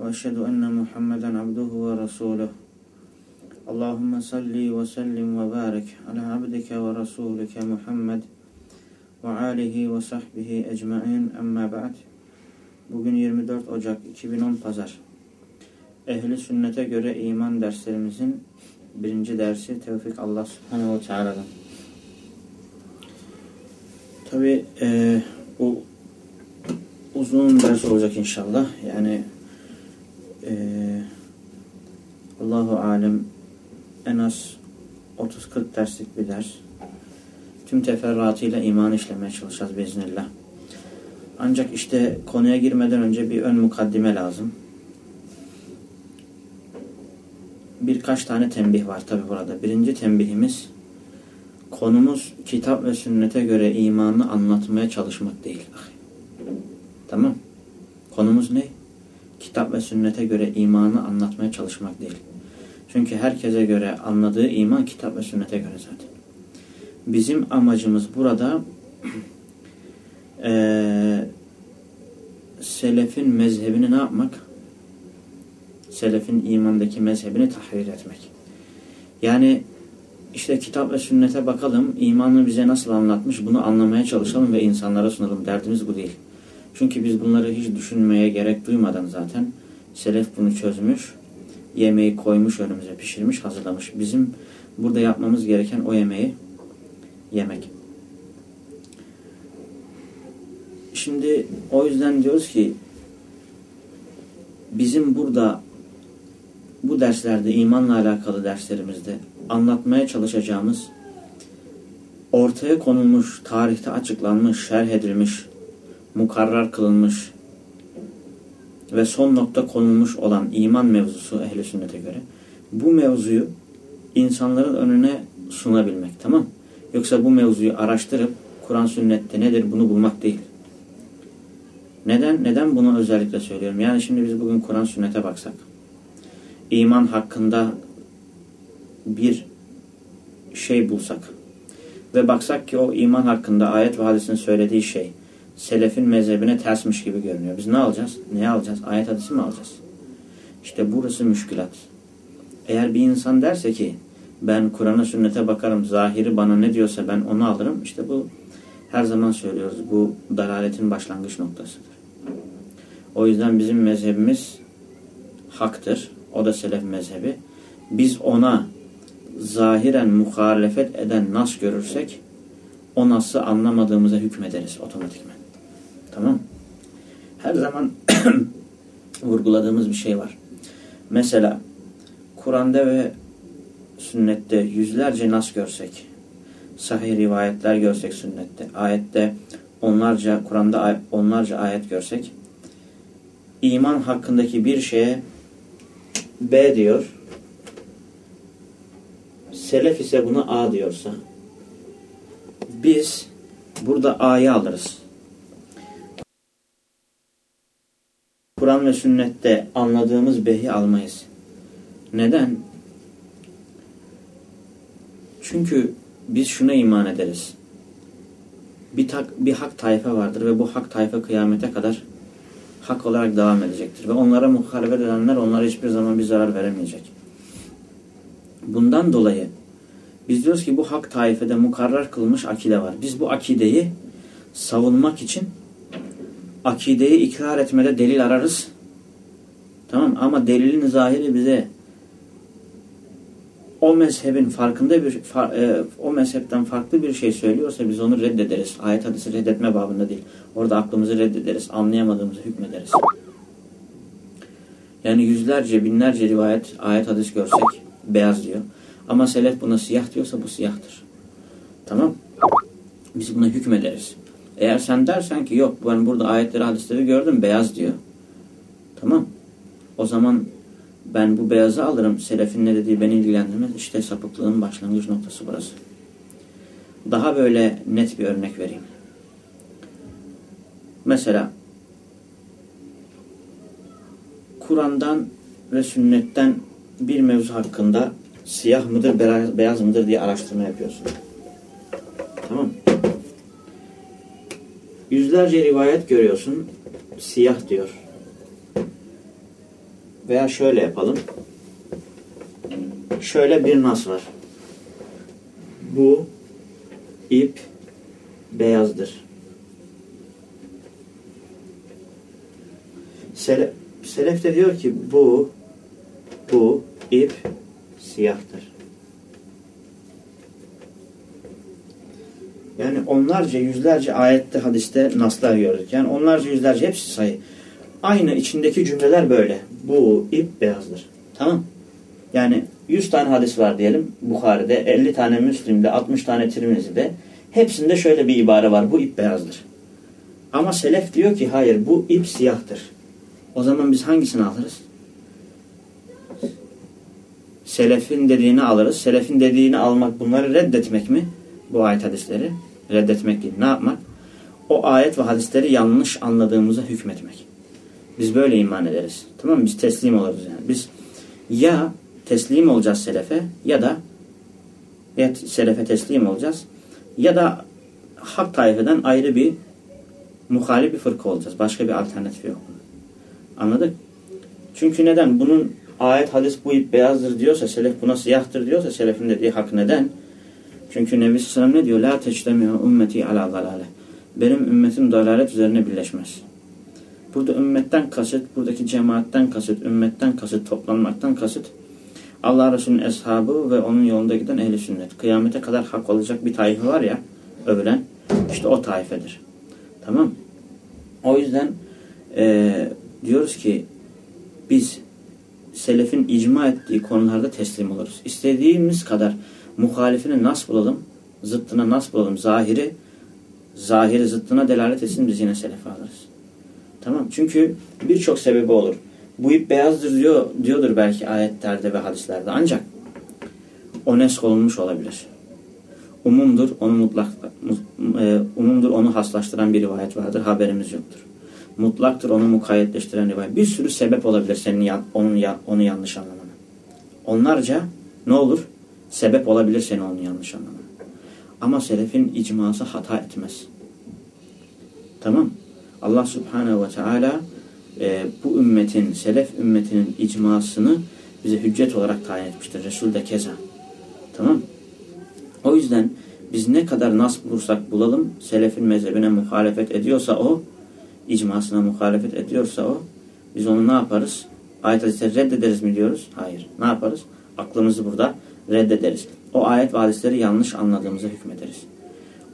وأشهد أن محمدا عبده ورسوله اللهم صل وسلم وبارك على عبدك ورسولك محمد وآله وصحبه ecmaîn amma ba'd. Bugün 24 Ocak 2010 Pazar. Ehli sünnete göre iman derslerimizin birinci dersi Tevfik Allah Subhanahu ve Teala'dan. Tabi e, bu uzun ders olacak inşallah. Yani e, Allahu Alem en az 30-40 derslik bir ders. Tüm teferruatıyla iman işlemeye çalışacağız biiznillah. Ancak işte konuya girmeden önce bir ön mukaddime lazım. Birkaç tane tembih var tabi burada. Birinci tembihimiz konumuz kitap ve sünnete göre imanı anlatmaya çalışmak değil. Tamam. Konumuz ne? Kitap ve sünnete göre imanı anlatmaya çalışmak değil. Çünkü herkese göre anladığı iman kitap ve sünnete göre zaten. Bizim amacımız burada e, selefin mezhebini ne yapmak? Selefin imandaki mezhebini tahrir etmek. Yani işte kitap ve sünnete bakalım, imanı bize nasıl anlatmış bunu anlamaya çalışalım ve insanlara sunalım. Derdimiz bu değil. Çünkü biz bunları hiç düşünmeye gerek duymadan zaten selef bunu çözmüş, yemeği koymuş önümüze, pişirmiş, hazırlamış. Bizim burada yapmamız gereken o yemeği yemek. Şimdi o yüzden diyoruz ki bizim burada bu derslerde imanla alakalı derslerimizde anlatmaya çalışacağımız ortaya konulmuş, tarihte açıklanmış, şerh edilmiş, mukarrar kılınmış ve son nokta konulmuş olan iman mevzusu ehli sünnete göre bu mevzuyu insanların önüne sunabilmek tamam Yoksa bu mevzuyu araştırıp Kur'an sünnette nedir bunu bulmak değil. Neden? Neden bunu özellikle söylüyorum? Yani şimdi biz bugün Kur'an sünnete baksak iman hakkında bir şey bulsak ve baksak ki o iman hakkında ayet ve hadisin söylediği şey selefin mezhebine tersmiş gibi görünüyor. Biz ne alacağız? Ne alacağız? Ayet hadisi mi alacağız? İşte burası müşkülat. Eğer bir insan derse ki ben Kur'an'a sünnete bakarım, zahiri bana ne diyorsa ben onu alırım. İşte bu her zaman söylüyoruz. Bu dalaletin başlangıç noktasıdır. O yüzden bizim mezhebimiz haktır. O da selef mezhebi. Biz ona zahiren muhalefet eden nas görürsek o nası anlamadığımıza hükmederiz otomatikmen. Tamam Her zaman vurguladığımız bir şey var. Mesela Kur'an'da ve sünnette yüzlerce nas görsek, sahih rivayetler görsek sünnette, ayette onlarca, Kur'an'da onlarca ayet görsek, iman hakkındaki bir şeye B diyor, selef ise buna A diyorsa, biz burada A'yı alırız. Kur'an ve sünnette anladığımız behi almayız. Neden? Çünkü biz şuna iman ederiz. Bir, tak, bir hak tayfa vardır ve bu hak tayfa kıyamete kadar hak olarak devam edecektir. Ve onlara muhalefet edenler onlara hiçbir zaman bir zarar veremeyecek. Bundan dolayı biz diyoruz ki bu hak taifede mukarrar kılmış akide var. Biz bu akideyi savunmak için akideyi ikrar etmede delil ararız. Tamam ama delilin zahiri bize o mezhebin farkında bir e, o mezhepten farklı bir şey söylüyorsa biz onu reddederiz. Ayet hadisi reddetme babında değil. Orada aklımızı reddederiz. Anlayamadığımızı hükmederiz. Yani yüzlerce, binlerce rivayet, ayet hadis görsek beyaz diyor. Ama selef buna siyah diyorsa bu siyahtır. Tamam. Biz buna hükmederiz. Eğer sen dersen ki yok ben burada ayetleri hadisleri gördüm beyaz diyor. Tamam. O zaman ben bu beyazı alırım. Selefin ne dediği beni ilgilendirmez. İşte sapıklığın başlangıç noktası burası. Daha böyle net bir örnek vereyim. Mesela Kur'an'dan ve sünnetten bir mevzu hakkında siyah mıdır, beyaz mıdır diye araştırma yapıyorsun. Tamam Yüzlerce rivayet görüyorsun. Siyah diyor. veya şöyle yapalım. Şöyle bir nas var. Bu ip beyazdır. Selef, de diyor ki bu bu ip siyahtır. Yani onlarca yüzlerce ayette hadiste naslar gördük. Yani onlarca yüzlerce hepsi sayı. Aynı içindeki cümleler böyle. Bu ip beyazdır. Tamam. Yani 100 tane hadis var diyelim Bukhari'de, 50 tane Müslim'de, 60 tane Tirmizi'de. Hepsinde şöyle bir ibare var. Bu ip beyazdır. Ama selef diyor ki hayır bu ip siyahtır. O zaman biz hangisini alırız? Selefin dediğini alırız. Selefin dediğini almak bunları reddetmek mi? Bu ayet hadisleri reddetmek değil. Ne yapmak? O ayet ve hadisleri yanlış anladığımıza hükmetmek. Biz böyle iman ederiz. Tamam mı? Biz teslim oluruz yani. Biz ya teslim olacağız selefe ya da ya selefe teslim olacağız ya da hak taifeden ayrı bir muhalif bir fırka olacağız. Başka bir alternatif yok. Anladık? Çünkü neden? Bunun ayet hadis bu beyazdır diyorsa, selef buna siyahtır diyorsa selefin dediği hak neden? Çünkü Nebi Sallam ne diyor? La teçtemiyor ümmeti ala dalale. Benim ümmetim dalalet üzerine birleşmez. Burada ümmetten kasıt, buradaki cemaatten kasıt, ümmetten kasıt, toplanmaktan kasıt Allah Resulü'nün eshabı ve onun yolunda giden ehli sünnet. Kıyamete kadar hak olacak bir taife var ya, övülen, işte o taifedir. Tamam O yüzden e, diyoruz ki biz selefin icma ettiği konularda teslim oluruz. İstediğimiz kadar muhalifini nas bulalım, zıttına nas bulalım, zahiri zahiri zıttına delalet etsin biz yine selefe alırız. Tamam Çünkü birçok sebebi olur. Bu ip beyazdır diyor, diyordur belki ayetlerde ve hadislerde. Ancak o nesk olunmuş olabilir. Umumdur, onu mutlak, e, umumdur onu haslaştıran bir rivayet vardır. Haberimiz yoktur. Mutlaktır onu mukayyetleştiren rivayet. Bir sürü sebep olabilir senin onun onu yanlış anlamana. Onlarca ne olur? Sebep olabilir seni onu yanlış anlamana. Ama selefin icması hata etmez. Tamam. Allah Subhanahu ve Teala e, bu ümmetin, selef ümmetinin icmasını bize hüccet olarak tayin etmiştir. Resul de keza. Tamam O yüzden biz ne kadar nas bulursak bulalım, selefin mezhebine muhalefet ediyorsa o, icmasına muhalefet ediyorsa o, biz onu ne yaparız? Ayet hadisleri reddederiz mi diyoruz? Hayır. Ne yaparız? Aklımızı burada reddederiz. O ayet ve hadisleri yanlış anladığımıza hükmederiz.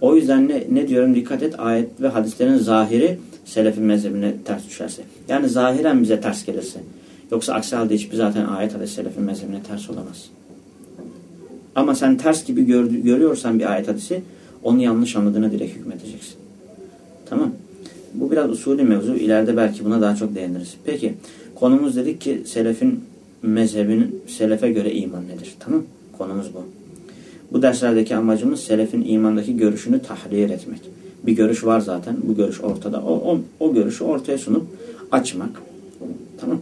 O yüzden ne, ne diyorum dikkat et ayet ve hadislerin zahiri selefin mezhebine ters düşerse. Yani zahiren bize ters gelirse. Yoksa aksi halde hiçbir zaten ayet hadis selefin mezhebine ters olamaz. Ama sen ters gibi gör, görüyorsan bir ayet hadisi onu yanlış anladığına direkt hükmedeceksin. Tamam. Bu biraz usulü mevzu. İleride belki buna daha çok değiniriz. Peki konumuz dedik ki selefin mezhebinin selefe göre iman nedir? Tamam. Konumuz bu. Bu derslerdeki amacımız selefin imandaki görüşünü tahrir etmek. Bir görüş var zaten. Bu görüş ortada. O, o, o görüşü ortaya sunup açmak. Tamam.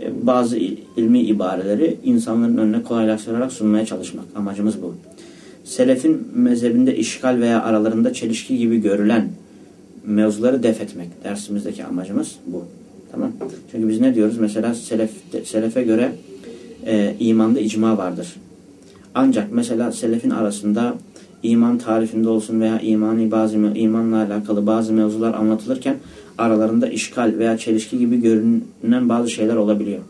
E, bazı ilmi ibareleri insanların önüne kolaylaştırarak sunmaya çalışmak. Amacımız bu. Selefin mezhebinde işgal veya aralarında çelişki gibi görülen mevzuları def etmek. Dersimizdeki amacımız bu. Tamam. Çünkü biz ne diyoruz? Mesela selef, selefe göre e, imanda icma vardır. Ancak mesela selefin arasında iman tarifinde olsun veya imani bazı imanla alakalı bazı mevzular anlatılırken aralarında işgal veya çelişki gibi görünen bazı şeyler olabiliyor.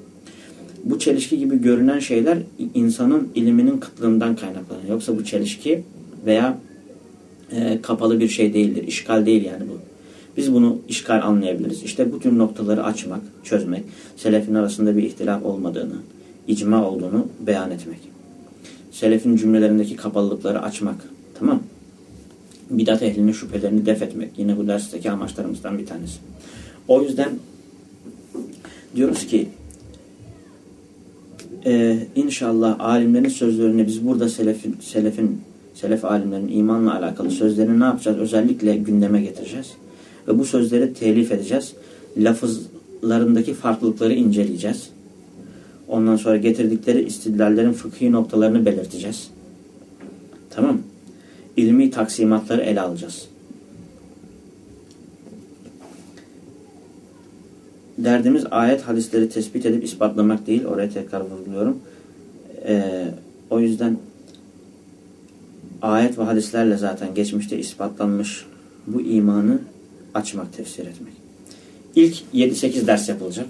Bu çelişki gibi görünen şeyler insanın iliminin kıtlığından kaynaklanıyor. Yoksa bu çelişki veya e, kapalı bir şey değildir. İşgal değil yani bu. Biz bunu işgal anlayabiliriz. İşte bu tür noktaları açmak, çözmek, selefin arasında bir ihtilaf olmadığını, icma olduğunu beyan etmek. Selefin cümlelerindeki kapalılıkları açmak, Tamam Bidat ehlinin şüphelerini def etmek. Yine bu dersteki amaçlarımızdan bir tanesi. O yüzden diyoruz ki e, inşallah alimlerin sözlerini biz burada selefin, selefin selef alimlerin imanla alakalı sözlerini ne yapacağız? Özellikle gündeme getireceğiz. Ve bu sözleri telif edeceğiz. Lafızlarındaki farklılıkları inceleyeceğiz. Ondan sonra getirdikleri istidlallerin fıkhi noktalarını belirteceğiz. Tamam ilmi taksimatları ele alacağız. derdimiz ayet hadisleri tespit edip ispatlamak değil. Oraya tekrar vurguluyorum. Ee, o yüzden ayet ve hadislerle zaten geçmişte ispatlanmış bu imanı açmak, tefsir etmek. İlk 7-8 ders yapılacak.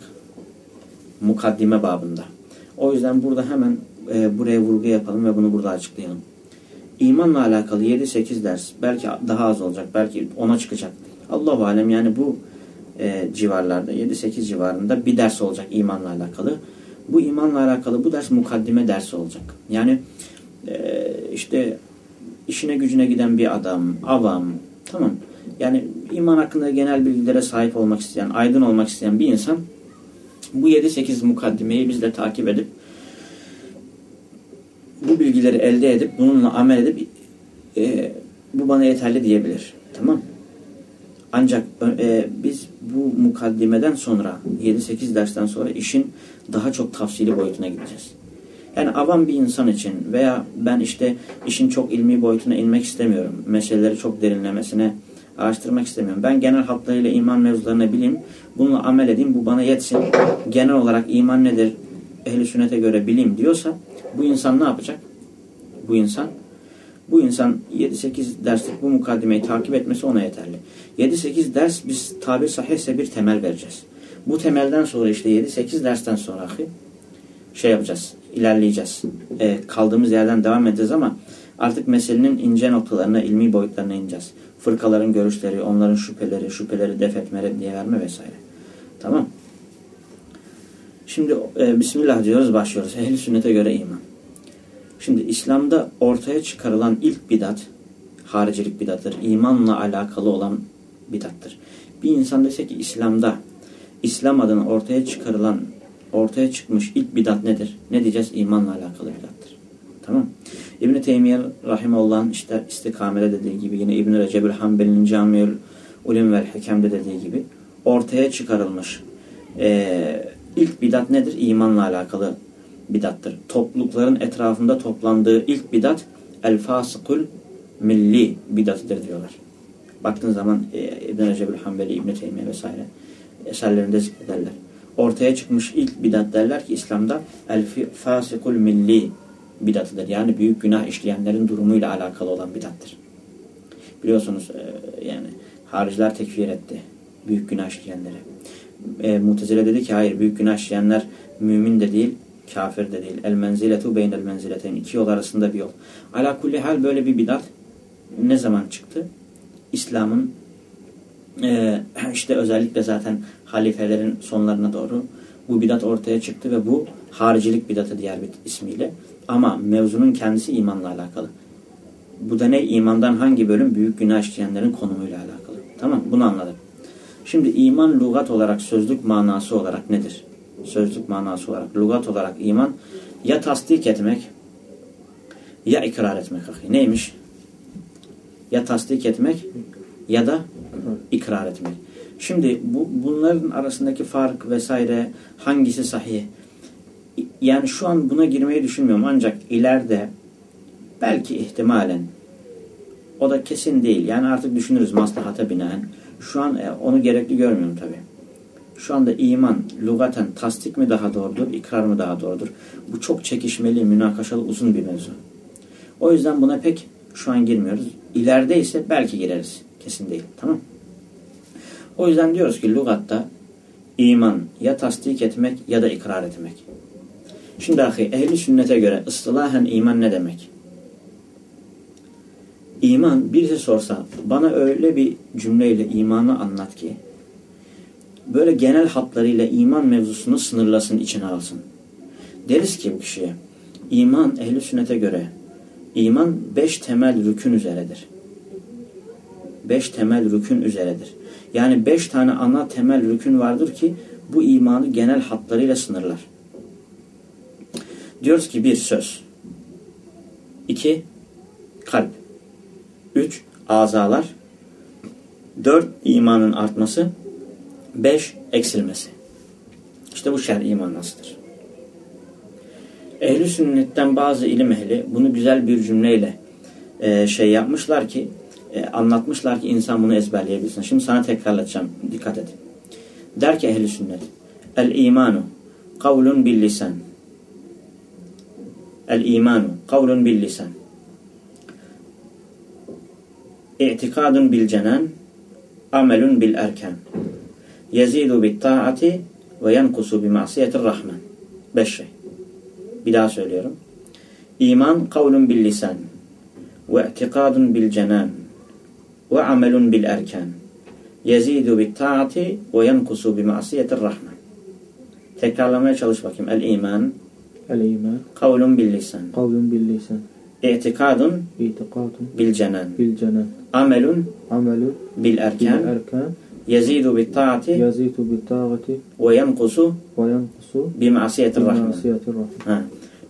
Mukaddime babında. O yüzden burada hemen e, buraya vurgu yapalım ve bunu burada açıklayalım. İmanla alakalı 7-8 ders belki daha az olacak, belki 10'a çıkacak. Allahu alem yani bu e, civarlarda 7-8 civarında bir ders olacak imanla alakalı. Bu imanla alakalı bu ders mukaddime dersi olacak. Yani e, işte işine gücüne giden bir adam, avam, tamam. Yani iman hakkında genel bilgilere sahip olmak isteyen, aydın olmak isteyen bir insan bu 7-8 mukaddimeyi biz de takip edip bu bilgileri elde edip bununla amel edip e, bu bana yeterli diyebilir. Tamam Ancak e, biz bu mukaddimeden sonra 7-8 dersten sonra işin daha çok tafsili boyutuna gideceğiz. Yani avam bir insan için veya ben işte işin çok ilmi boyutuna inmek istemiyorum. Meseleleri çok derinlemesine araştırmak istemiyorum. Ben genel hatlarıyla iman mevzularını bileyim. Bununla amel edeyim. Bu bana yetsin. Genel olarak iman nedir? Ehli sünnete göre bileyim diyorsa bu insan ne yapacak? Bu insan bu insan 7-8 derslik bu mukaddimeyi takip etmesi ona yeterli. 7-8 ders biz tabir sahihse bir temel vereceğiz. Bu temelden sonra işte 7-8 dersten sonra şey yapacağız, ilerleyeceğiz. E, kaldığımız yerden devam edeceğiz ama artık meselenin ince noktalarına, ilmi boyutlarına ineceğiz. Fırkaların görüşleri, onların şüpheleri, şüpheleri def etme, reddiye verme vesaire. Tamam. Şimdi e, Bismillah diyoruz, başlıyoruz. Ehli sünnete göre iman. Şimdi İslam'da ortaya çıkarılan ilk bidat, haricilik bidattır. İmanla alakalı olan bidattır. Bir insan dese ki İslam'da, İslam adına ortaya çıkarılan, ortaya çıkmış ilk bidat nedir? Ne diyeceğiz? İmanla alakalı bidattır. Tamam İbn-i Teymiye Rahimullah'ın işte istikamede dediği gibi yine İbn-i Recebül Hanbeli'nin Camiül Ulim vel Hekem'de dediği gibi ortaya çıkarılmış e, ilk bidat nedir? İmanla alakalı bidattır. Toplulukların etrafında toplandığı ilk bidat el fasıkul milli bidatıdır diyorlar. Baktığın zaman e, İbn-i Recep'ül Hanbeli, İbn-i Teymiye vesaire eserlerinde zikrederler. Ortaya çıkmış ilk bidat derler ki İslam'da el fasikul milli bidatıdır. Yani büyük günah işleyenlerin durumuyla alakalı olan bidattır. Biliyorsunuz e, yani hariciler tekfir etti büyük günah işleyenleri. E, Mutezile dedi ki hayır büyük günah işleyenler mümin de değil kafir de değil. El menziletu beynel menzileteyn. iki yol arasında bir yol. Ala kulli hal böyle bir bidat ne zaman çıktı? İslam'ın e, işte özellikle zaten halifelerin sonlarına doğru bu bidat ortaya çıktı ve bu haricilik bidatı diğer bir ismiyle. Ama mevzunun kendisi imanla alakalı. Bu da ne? İmandan hangi bölüm? Büyük günah işleyenlerin konumuyla alakalı. Tamam Bunu anladık. Şimdi iman lugat olarak, sözlük manası olarak nedir? Sözlük manası olarak, lugat olarak iman ya tasdik etmek ya ikrar etmek. Neymiş? Ya tasdik etmek ya da ikrar etmek. Şimdi bu bunların arasındaki fark vesaire hangisi sahih? Yani şu an buna girmeyi düşünmüyorum ancak ileride belki ihtimalen o da kesin değil. Yani artık düşünürüz maslahata binaen. Şu an e, onu gerekli görmüyorum tabi. Şu anda iman, lugaten tasdik mi daha doğrudur, ikrar mı daha doğrudur? Bu çok çekişmeli, münakaşalı, uzun bir mevzu. O yüzden buna pek şu an girmiyoruz. İleride ise belki gireriz. Kesin değil. Tamam O yüzden diyoruz ki lugatta iman ya tasdik etmek ya da ikrar etmek. Şimdi ahi ehli sünnete göre ıstılahen iman ne demek? İman birisi sorsa bana öyle bir cümleyle imanı anlat ki böyle genel hatlarıyla iman mevzusunu sınırlasın, içine alsın. Deriz ki bu kişiye iman ehli sünnete göre iman beş temel rükün üzeredir. Beş temel rükün üzeredir. Yani beş tane ana temel rükün vardır ki bu imanı genel hatlarıyla sınırlar. Diyoruz ki bir söz. iki kalp. Üç azalar. Dört imanın artması. Beş eksilmesi. İşte bu şer'i manasıdır. Ehli sünnetten bazı ilim ehli bunu güzel bir cümleyle e, şey yapmışlar ki e, anlatmışlar ki insan bunu ezberleyebilsin. Şimdi sana tekrarlatacağım. Dikkat et. Der ki ehli sünnet El-imanu kavlun bil lisan. El-imanu kavlun bil lisan. İ'tikadun bil cenan. Amelun bil erkan. Yezidu bit taati ve yenkusu bi masiyetir rahman. Beş şey. Bir daha söylüyorum. İman kavlun bil lisan ve i'tikadun bil cenan ve amelun bil erkan. Yezidu bit taati ve yenkusu bi masiyetir rahman. Tekrarlamaya çalış bakayım. El iman El-iman kavlun bil lisan. kavlun bil lisan. İ'tikadun İtikadun bil cenan. bil cenan. Amelun Amelun bil Yazitu bil taati ve yenkusu ve yankusu bi masiyetir bil rahman. masiyetir rahman. Ha.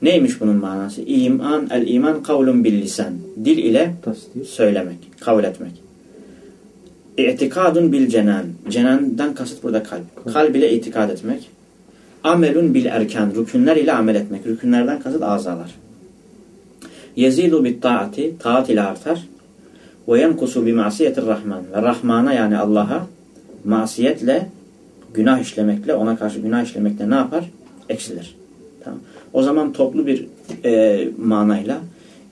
Neymiş bunun manası? İman, el iman kavlun bil lisan. Dil ile Tasdik. söylemek, kabul etmek. İtikadun bil cenan. Cenandan kasıt burada kalp. Kalb ile itikad etmek. Amelun bil erkan. Rükünler ile amel etmek. Rükünlerden kasıt azalar. Yezidu bit taati. Taat ile artar. Ve yenkusu bi masiyetir rahman. Ve Rahman'a yani Allah'a masiyetle günah işlemekle, ona karşı günah işlemekle ne yapar? Eksilir. Tamam. O zaman toplu bir e, manayla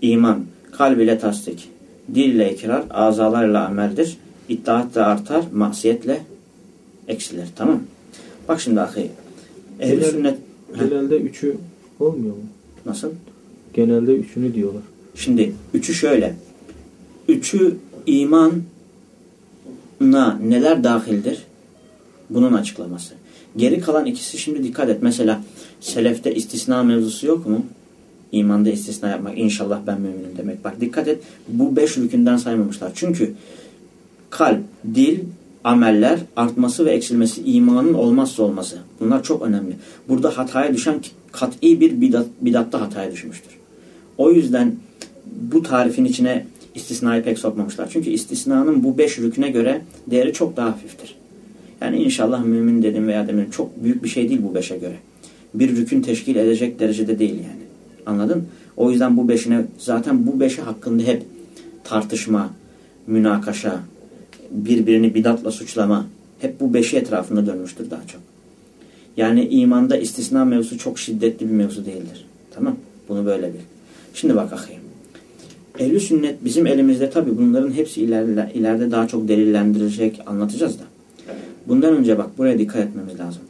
iman, kalb ile tasdik, dil ile ikrar, azalarla ameldir. İttihat da artar, masiyetle eksilir. Tamam Bak şimdi ahi. Ehl-i Genel- sünnet. Genelde üçü olmuyor mu? nasıl? Genelde üçünü diyorlar. Şimdi üçü şöyle. Üçü imana neler dahildir? Bunun açıklaması. Geri kalan ikisi şimdi dikkat et. Mesela selefte istisna mevzusu yok mu? İmanda istisna yapmak. İnşallah ben müminim demek. Bak dikkat et. Bu beş rükünden saymamışlar. Çünkü kalp, dil, ameller artması ve eksilmesi imanın olmazsa olması. Bunlar çok önemli. Burada hataya düşen kat'i bir bidat, bidatta hataya düşmüştür. O yüzden bu tarifin içine istisnayı pek sokmamışlar. Çünkü istisnanın bu beş rüküne göre değeri çok daha hafiftir. Yani inşallah mümin dedim veya demin çok büyük bir şey değil bu beşe göre. Bir rükün teşkil edecek derecede değil yani. Anladın? O yüzden bu beşine zaten bu beşi hakkında hep tartışma, münakaşa, birbirini bidatla suçlama hep bu beşi etrafında dönmüştür daha çok. Yani imanda istisna mevzu çok şiddetli bir mevzu değildir. Tamam? Bunu böyle bil. Şimdi bak akıyım. Ehl-i sünnet bizim elimizde tabi bunların hepsi ileride, ileride daha çok delillendirecek anlatacağız da. Bundan önce bak buraya dikkat etmemiz lazım.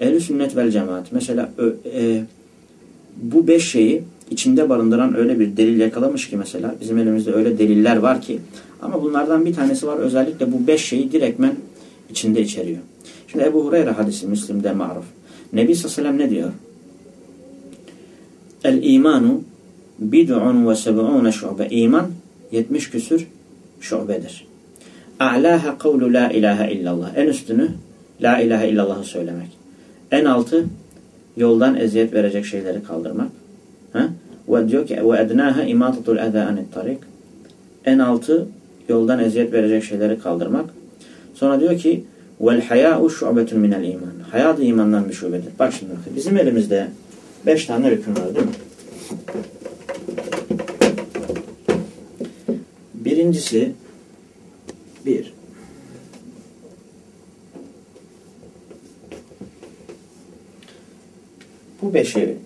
Ehl-i sünnet vel cemaat mesela e, bu beş şeyi içinde barındıran öyle bir delil yakalamış ki mesela bizim elimizde öyle deliller var ki ama bunlardan bir tanesi var özellikle bu beş şeyi direktmen içinde içeriyor. Şimdi Ebu Hureyre hadisi Müslim'de maruf. Nebi sallallahu aleyhi ve sellem ne diyor? El imanu bid'un ve seb'une şube. İman 70 küsür şubedir. A'laha kavlu la ilahe illallah. En üstünü la ilahe illallah'ı söylemek. En altı yoldan eziyet verecek şeyleri kaldırmak. Ha? Ve diyor ki ve ednaha imatatul eza anit tarik. En altı yoldan eziyet verecek şeyleri kaldırmak. Sonra diyor ki vel haya'u şubetun minel iman. Haya da imandan bir şubedir. Bak şimdi bakın. Bizim elimizde beş tane rükün var değil mi? Birincisi bir bu beşi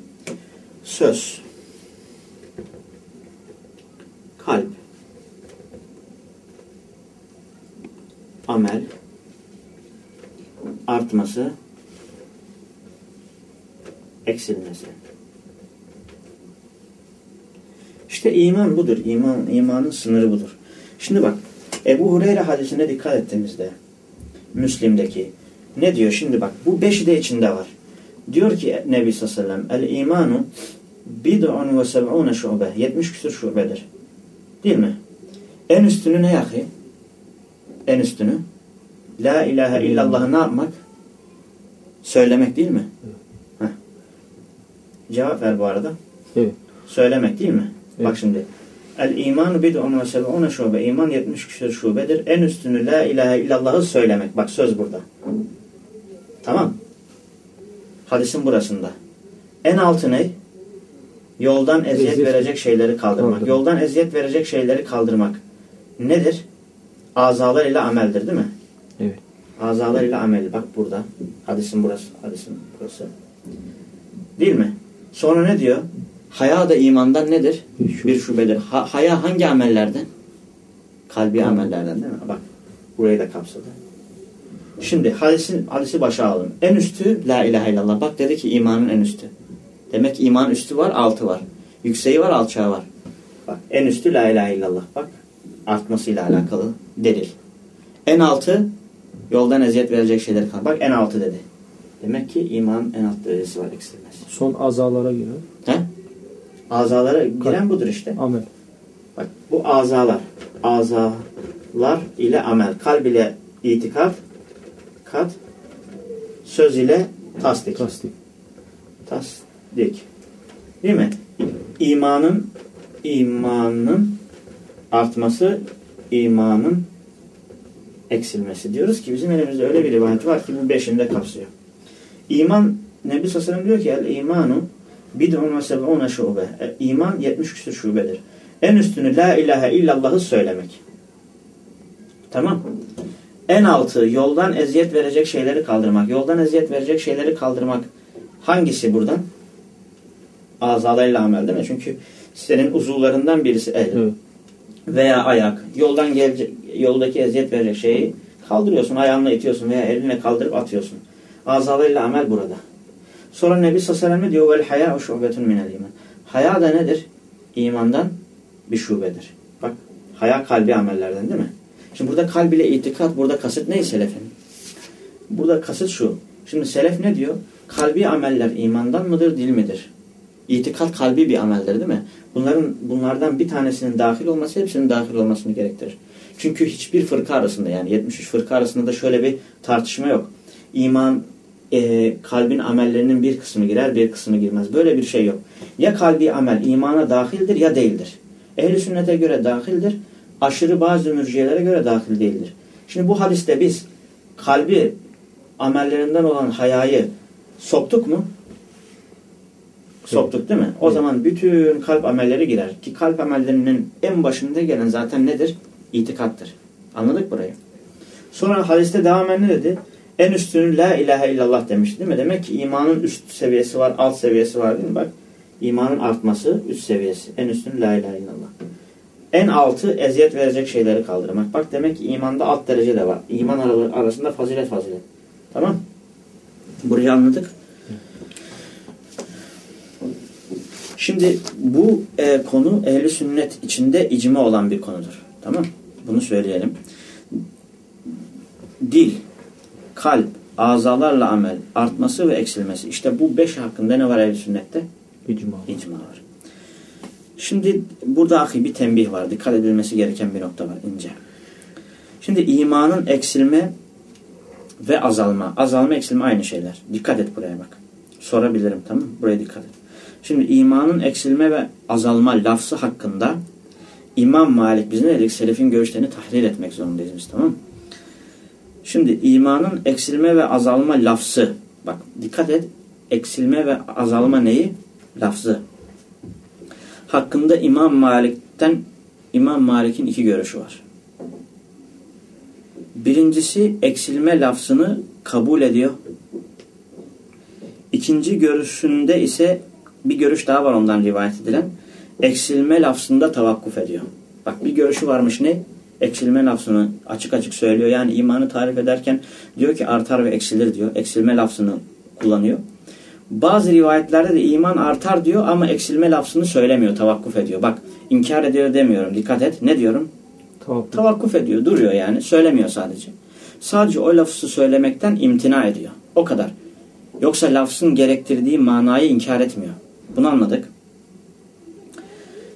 söz kalp amel artması eksilmesi. İşte iman budur. İman, imanın sınırı budur. Şimdi bak Ebu Hureyre hadisine dikkat ettiğimizde Müslim'deki ne diyor şimdi bak bu beşi de içinde var. Diyor ki Nebi sallallahu aleyhi ve sellem el imanu bid'un ve seb'une şube 70 küsur şubedir. Değil mi? En üstünü ne yahi? En üstünü La ilahe illallah'ı ne yapmak? Söylemek değil mi? Heh. Cevap ver bu arada. Evet. Söylemek değil mi? Evet. Bak şimdi. El imanu bid'un ve seb'une şube. İman 70 küsur şubedir. En üstünü la ilahe illallah'ı söylemek. Bak söz burada. Tamam. Hadisin burasında. En altı ne? Yoldan eziyet Eziyet. verecek şeyleri kaldırmak. Kaldırmak. Yoldan eziyet verecek şeyleri kaldırmak. Nedir? Azalar ile ameldir değil mi? Evet. Azalarıyla amel. Bak burada. Hadisin burası. Hadisin burası. Değil mi? Sonra ne diyor? Haya da imandan nedir? Bir şu. Bir şubedir. Ha- haya hangi amellerden? Kalbi amellerden değil mi? Bak burayı da kapsadı. Şimdi hadisin, hadisi başa alın. En üstü la ilahe illallah. Bak dedi ki imanın en üstü. Demek iman üstü var, altı var. Yükseği var, alçağı var. Bak en üstü la ilahe illallah. Bak artmasıyla alakalı delil. En altı yoldan eziyet verecek şeyler kaldı. Bak en altı dedi. Demek ki imanın en alt derecesi var eksilmez. Son azalara girer. He? Azalara giren budur işte. Amel. Bak bu azalar. Azalar ile amel. Kalb ile itikat. Kat. Söz ile tasdik. Tasdik. Tasdik. Değil mi? İmanın imanın artması, imanın eksilmesi. Diyoruz ki bizim elimizde öyle bir rivayet var ki bu beşinde kapsıyor. İman, Nebi Sassanem diyor ki el imanu bid'un ve seb'une şube. E, İman 70 küsur şubedir. En üstünü la ilahe illallah'ı söylemek. Tamam. En altı yoldan eziyet verecek şeyleri kaldırmak. Yoldan eziyet verecek şeyleri kaldırmak hangisi buradan? Azalarıyla amel değil mi? Çünkü senin uzuvlarından birisi el Evet. Veya ayak. Yoldan gelecek, yoldaki eziyet verecek şeyi kaldırıyorsun. Ayağınla itiyorsun veya elinle kaldırıp atıyorsun. Azalarıyla amel burada. Sonra Nebi Sallallahu diyor vel haya şubetun minel iman. Haya da nedir? İmandan bir şubedir. Bak haya kalbi amellerden değil mi? Şimdi burada kalb ile itikat burada kasıt ne selefin? Burada kasıt şu. Şimdi selef ne diyor? Kalbi ameller imandan mıdır, dil midir? İtikat kalbi bir ameldir değil mi? Bunların bunlardan bir tanesinin dahil olması hepsinin dahil olmasını gerektirir. Çünkü hiçbir fırka arasında yani 73 fırka arasında da şöyle bir tartışma yok. İman e, kalbin amellerinin bir kısmı girer, bir kısmı girmez. Böyle bir şey yok. Ya kalbi amel imana dahildir ya değildir. Ehli sünnete göre dahildir. Aşırı bazı mürciyelere göre dahil değildir. Şimdi bu hadiste biz kalbi amellerinden olan hayayı soktuk mu? Soktuk değil mi? O Evet. zaman bütün kalp amelleri girer. Ki kalp amellerinin en başında gelen zaten nedir? İtikattır. Anladık burayı. Sonra hadiste devamen ne dedi? En üstünü la ilahe illallah demiş değil mi? Demek ki imanın üst seviyesi var, alt seviyesi var değil mi? Bak imanın artması üst seviyesi. En üstünü la ilahe illallah. En altı eziyet verecek şeyleri kaldırmak. Bak demek ki imanda alt derece de var. İman arasında fazilet fazilet. Tamam. Burayı anladık. Şimdi bu e, konu ehli sünnet içinde icma olan bir konudur. Tamam? Bunu söyleyelim. Dil, kalp, azalarla amel, artması ve eksilmesi. İşte bu beş hakkında ne var ehli sünnette? İcma. İcma var. Şimdi burada ahi bir tembih var. Dikkat edilmesi gereken bir nokta var ince. Şimdi imanın eksilme ve azalma. Azalma eksilme aynı şeyler. Dikkat et buraya bak. Sorabilirim tamam? Buraya dikkat et. Şimdi imanın eksilme ve azalma lafzı hakkında İmam Malik biz ne dedik? Selefin görüşlerini tahlil etmek zorundayız biz tamam mı? Şimdi imanın eksilme ve azalma lafzı. Bak dikkat et. Eksilme ve azalma neyi? Lafzı. Hakkında İmam Malik'ten İmam Malik'in iki görüşü var. Birincisi eksilme lafzını kabul ediyor. İkinci görüşünde ise bir görüş daha var ondan rivayet edilen. Eksilme lafzında tavakkuf ediyor. Bak bir görüşü varmış ne? Eksilme lafzını açık açık söylüyor. Yani imanı tarif ederken diyor ki artar ve eksilir diyor. Eksilme lafzını kullanıyor. Bazı rivayetlerde de iman artar diyor ama eksilme lafzını söylemiyor, tavakkuf ediyor. Bak inkar ediyor demiyorum. Dikkat et. Ne diyorum? Tavakkuf. Tavakkuf ediyor, duruyor yani. Söylemiyor sadece. Sadece o lafzı söylemekten imtina ediyor. O kadar. Yoksa lafzın gerektirdiği manayı inkar etmiyor. Bunu anladık.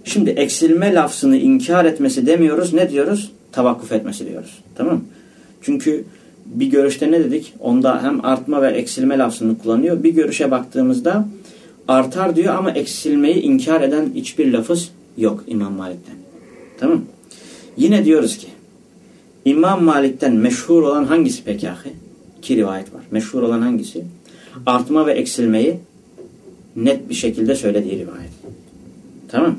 Şimdi eksilme lafzını inkar etmesi demiyoruz. Ne diyoruz? Tavakkuf etmesi diyoruz. Tamam? Çünkü bir görüşte ne dedik? Onda hem artma ve eksilme lafzını kullanıyor. Bir görüşe baktığımızda artar diyor ama eksilmeyi inkar eden hiçbir lafız yok İmam Malik'ten. Tamam? Yine diyoruz ki İmam Malik'ten meşhur olan hangisi peki ahi? İki rivayet var. Meşhur olan hangisi? Artma ve eksilmeyi net bir şekilde söylediği rivayet. Tamam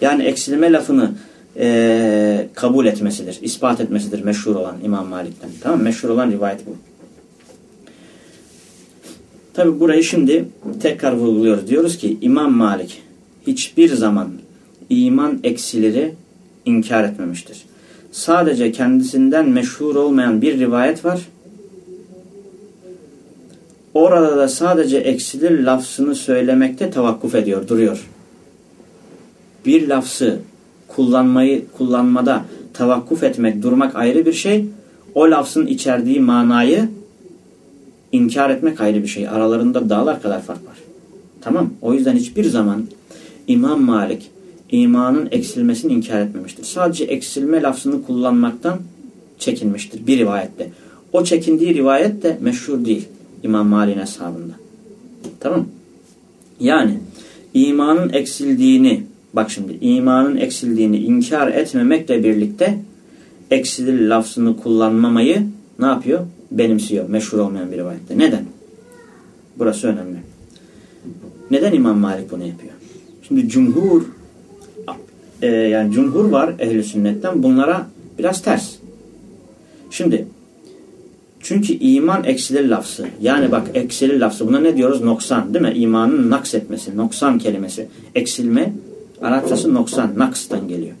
Yani eksilme lafını e, kabul etmesidir, ispat etmesidir meşhur olan İmam Malik'ten. Tamam? Meşhur olan rivayet bu. Tabi burayı şimdi tekrar vurguluyoruz. Diyoruz ki İmam Malik hiçbir zaman iman eksileri inkar etmemiştir. Sadece kendisinden meşhur olmayan bir rivayet var. Orada da sadece eksilir lafzını söylemekte tavakkuf ediyor, duruyor. Bir lafzı kullanmayı kullanmada tavakkuf etmek, durmak ayrı bir şey. O lafzın içerdiği manayı inkar etmek ayrı bir şey. Aralarında dağlar kadar fark var. Tamam. O yüzden hiçbir zaman İmam Malik imanın eksilmesini inkar etmemiştir. Sadece eksilme lafzını kullanmaktan çekinmiştir bir rivayette. O çekindiği rivayet de meşhur değil İmam Malik'in hesabında. Tamam Yani imanın eksildiğini bak şimdi imanın eksildiğini inkar etmemekle birlikte eksilir lafzını kullanmamayı ne yapıyor? Benimsiyor. Meşhur olmayan bir rivayette. Neden? Burası önemli. Neden İmam Malik bunu yapıyor? Şimdi cumhur e, yani cumhur var ehli sünnetten bunlara biraz ters. Şimdi çünkü iman eksilir lafzı. Yani bak eksilir lafzı. Buna ne diyoruz? Noksan değil mi? İmanın naks etmesi. Noksan kelimesi. Eksilme Arapçası noksan. Naks'tan geliyor.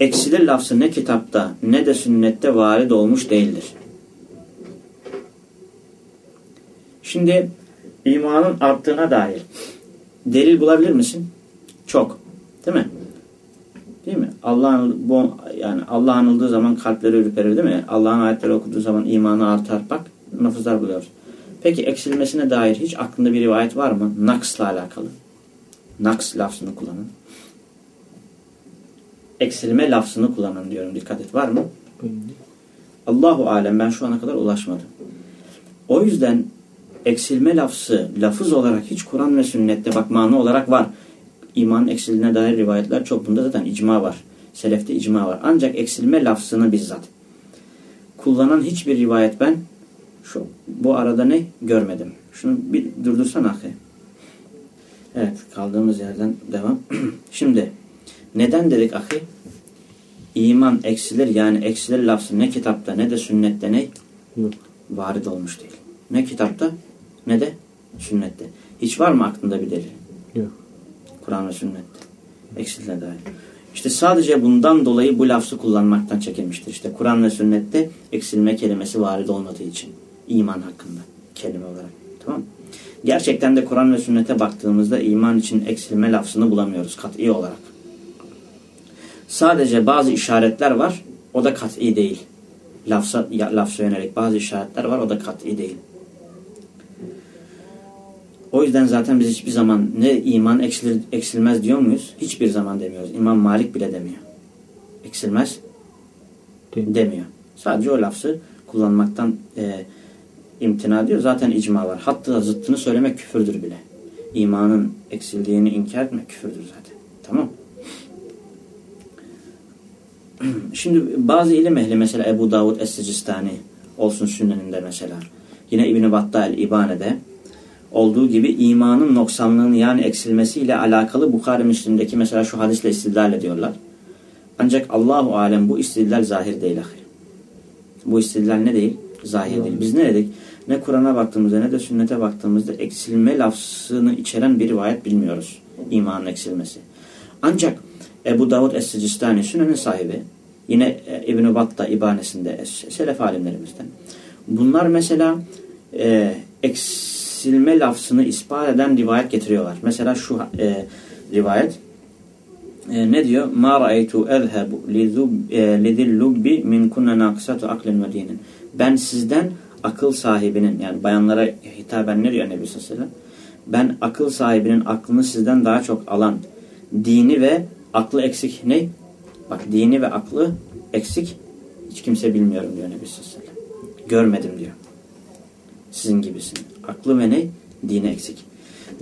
Eksilir lafzı ne kitapta ne de sünnette varid olmuş değildir. Şimdi imanın arttığına dair delil bulabilir misin? Çok. Değil mi? Değil mi? Allah'ın bu yani Allah anıldığı zaman kalpleri ürperir değil mi? Allah'ın ayetleri okuduğu zaman imanı artar. Bak nafızlar buluyoruz. Peki eksilmesine dair hiç aklında bir rivayet var mı? Naksla alakalı. Naks lafzını kullanın. Eksilme lafzını kullanın diyorum. Dikkat et. Var mı? Allahu alem ben şu ana kadar ulaşmadım. O yüzden eksilme lafzı lafız olarak hiç Kur'an ve sünnette bak mana olarak var. İman eksildiğine dair rivayetler çok. Bunda zaten icma var. Selefte icma var. Ancak eksilme lafzını bizzat kullanan hiçbir rivayet ben şu bu arada ne görmedim. Şunu bir durdursan ahi. Evet kaldığımız yerden devam. Şimdi neden dedik ahi? İman eksilir yani eksilir lafzı ne kitapta ne de sünnette ne? Yok. Varid olmuş değil. Ne kitapta ne de sünnette. Hiç var mı aklında bir delil? Yok. Kur'an ve sünnette. Eksildiğine dair. İşte sadece bundan dolayı bu lafzı kullanmaktan çekinmiştir. İşte Kur'an ve sünnette eksilme kelimesi varid olmadığı için. iman hakkında kelime olarak. Tamam Gerçekten de Kur'an ve sünnete baktığımızda iman için eksilme lafzını bulamıyoruz kat'i olarak. Sadece bazı işaretler var. O da kat'i değil. Lafza, lafza yönelik bazı işaretler var. O da kat'i değil. O yüzden zaten biz hiçbir zaman ne iman eksilir, eksilmez diyor muyuz? Hiçbir zaman demiyoruz. İmam Malik bile demiyor. Eksilmez demiyor. Sadece o lafzı kullanmaktan e, imtina diyor. Zaten icma var. Hatta zıttını söylemek küfürdür bile. İmanın eksildiğini inkar etmek küfürdür zaten. Tamam Şimdi bazı ilim ehli mesela Ebu Davud Es-Sicistani olsun sünneninde mesela. Yine İbn-i Battah el-İbane'de olduğu gibi imanın noksanlığını yani eksilmesiyle alakalı Bukhari Müslim'deki mesela şu hadisle istidlal ediyorlar. Ancak Allahu alem bu istidlal zahir değil ahir. Bu istidlal ne değil? Zahir değil. Biz ne dedik? Ne Kur'an'a baktığımızda ne de sünnete baktığımızda eksilme lafzını içeren bir rivayet bilmiyoruz. İmanın eksilmesi. Ancak Ebu Davud Es-Sicistani sünnenin sahibi yine e, İbn-i Battah ibanesinde selef alimlerimizden. Bunlar mesela e, eksilme lafzını ispat eden rivayet getiriyorlar. Mesela şu e, rivayet e, ne diyor? Ma ra'aytu ezhebu lidil lubbi min kunna naqsatu aklin ve dinin. Ben sizden akıl sahibinin yani bayanlara hitaben ne diyor Nebi sallallahu? Ben akıl sahibinin aklını sizden daha çok alan dini ve aklı eksik ne? Bak dini ve aklı eksik hiç kimse bilmiyorum diyor Nebi sallallahu. Görmedim diyor. Sizin gibisin. Aklı ve ne? Dini eksik.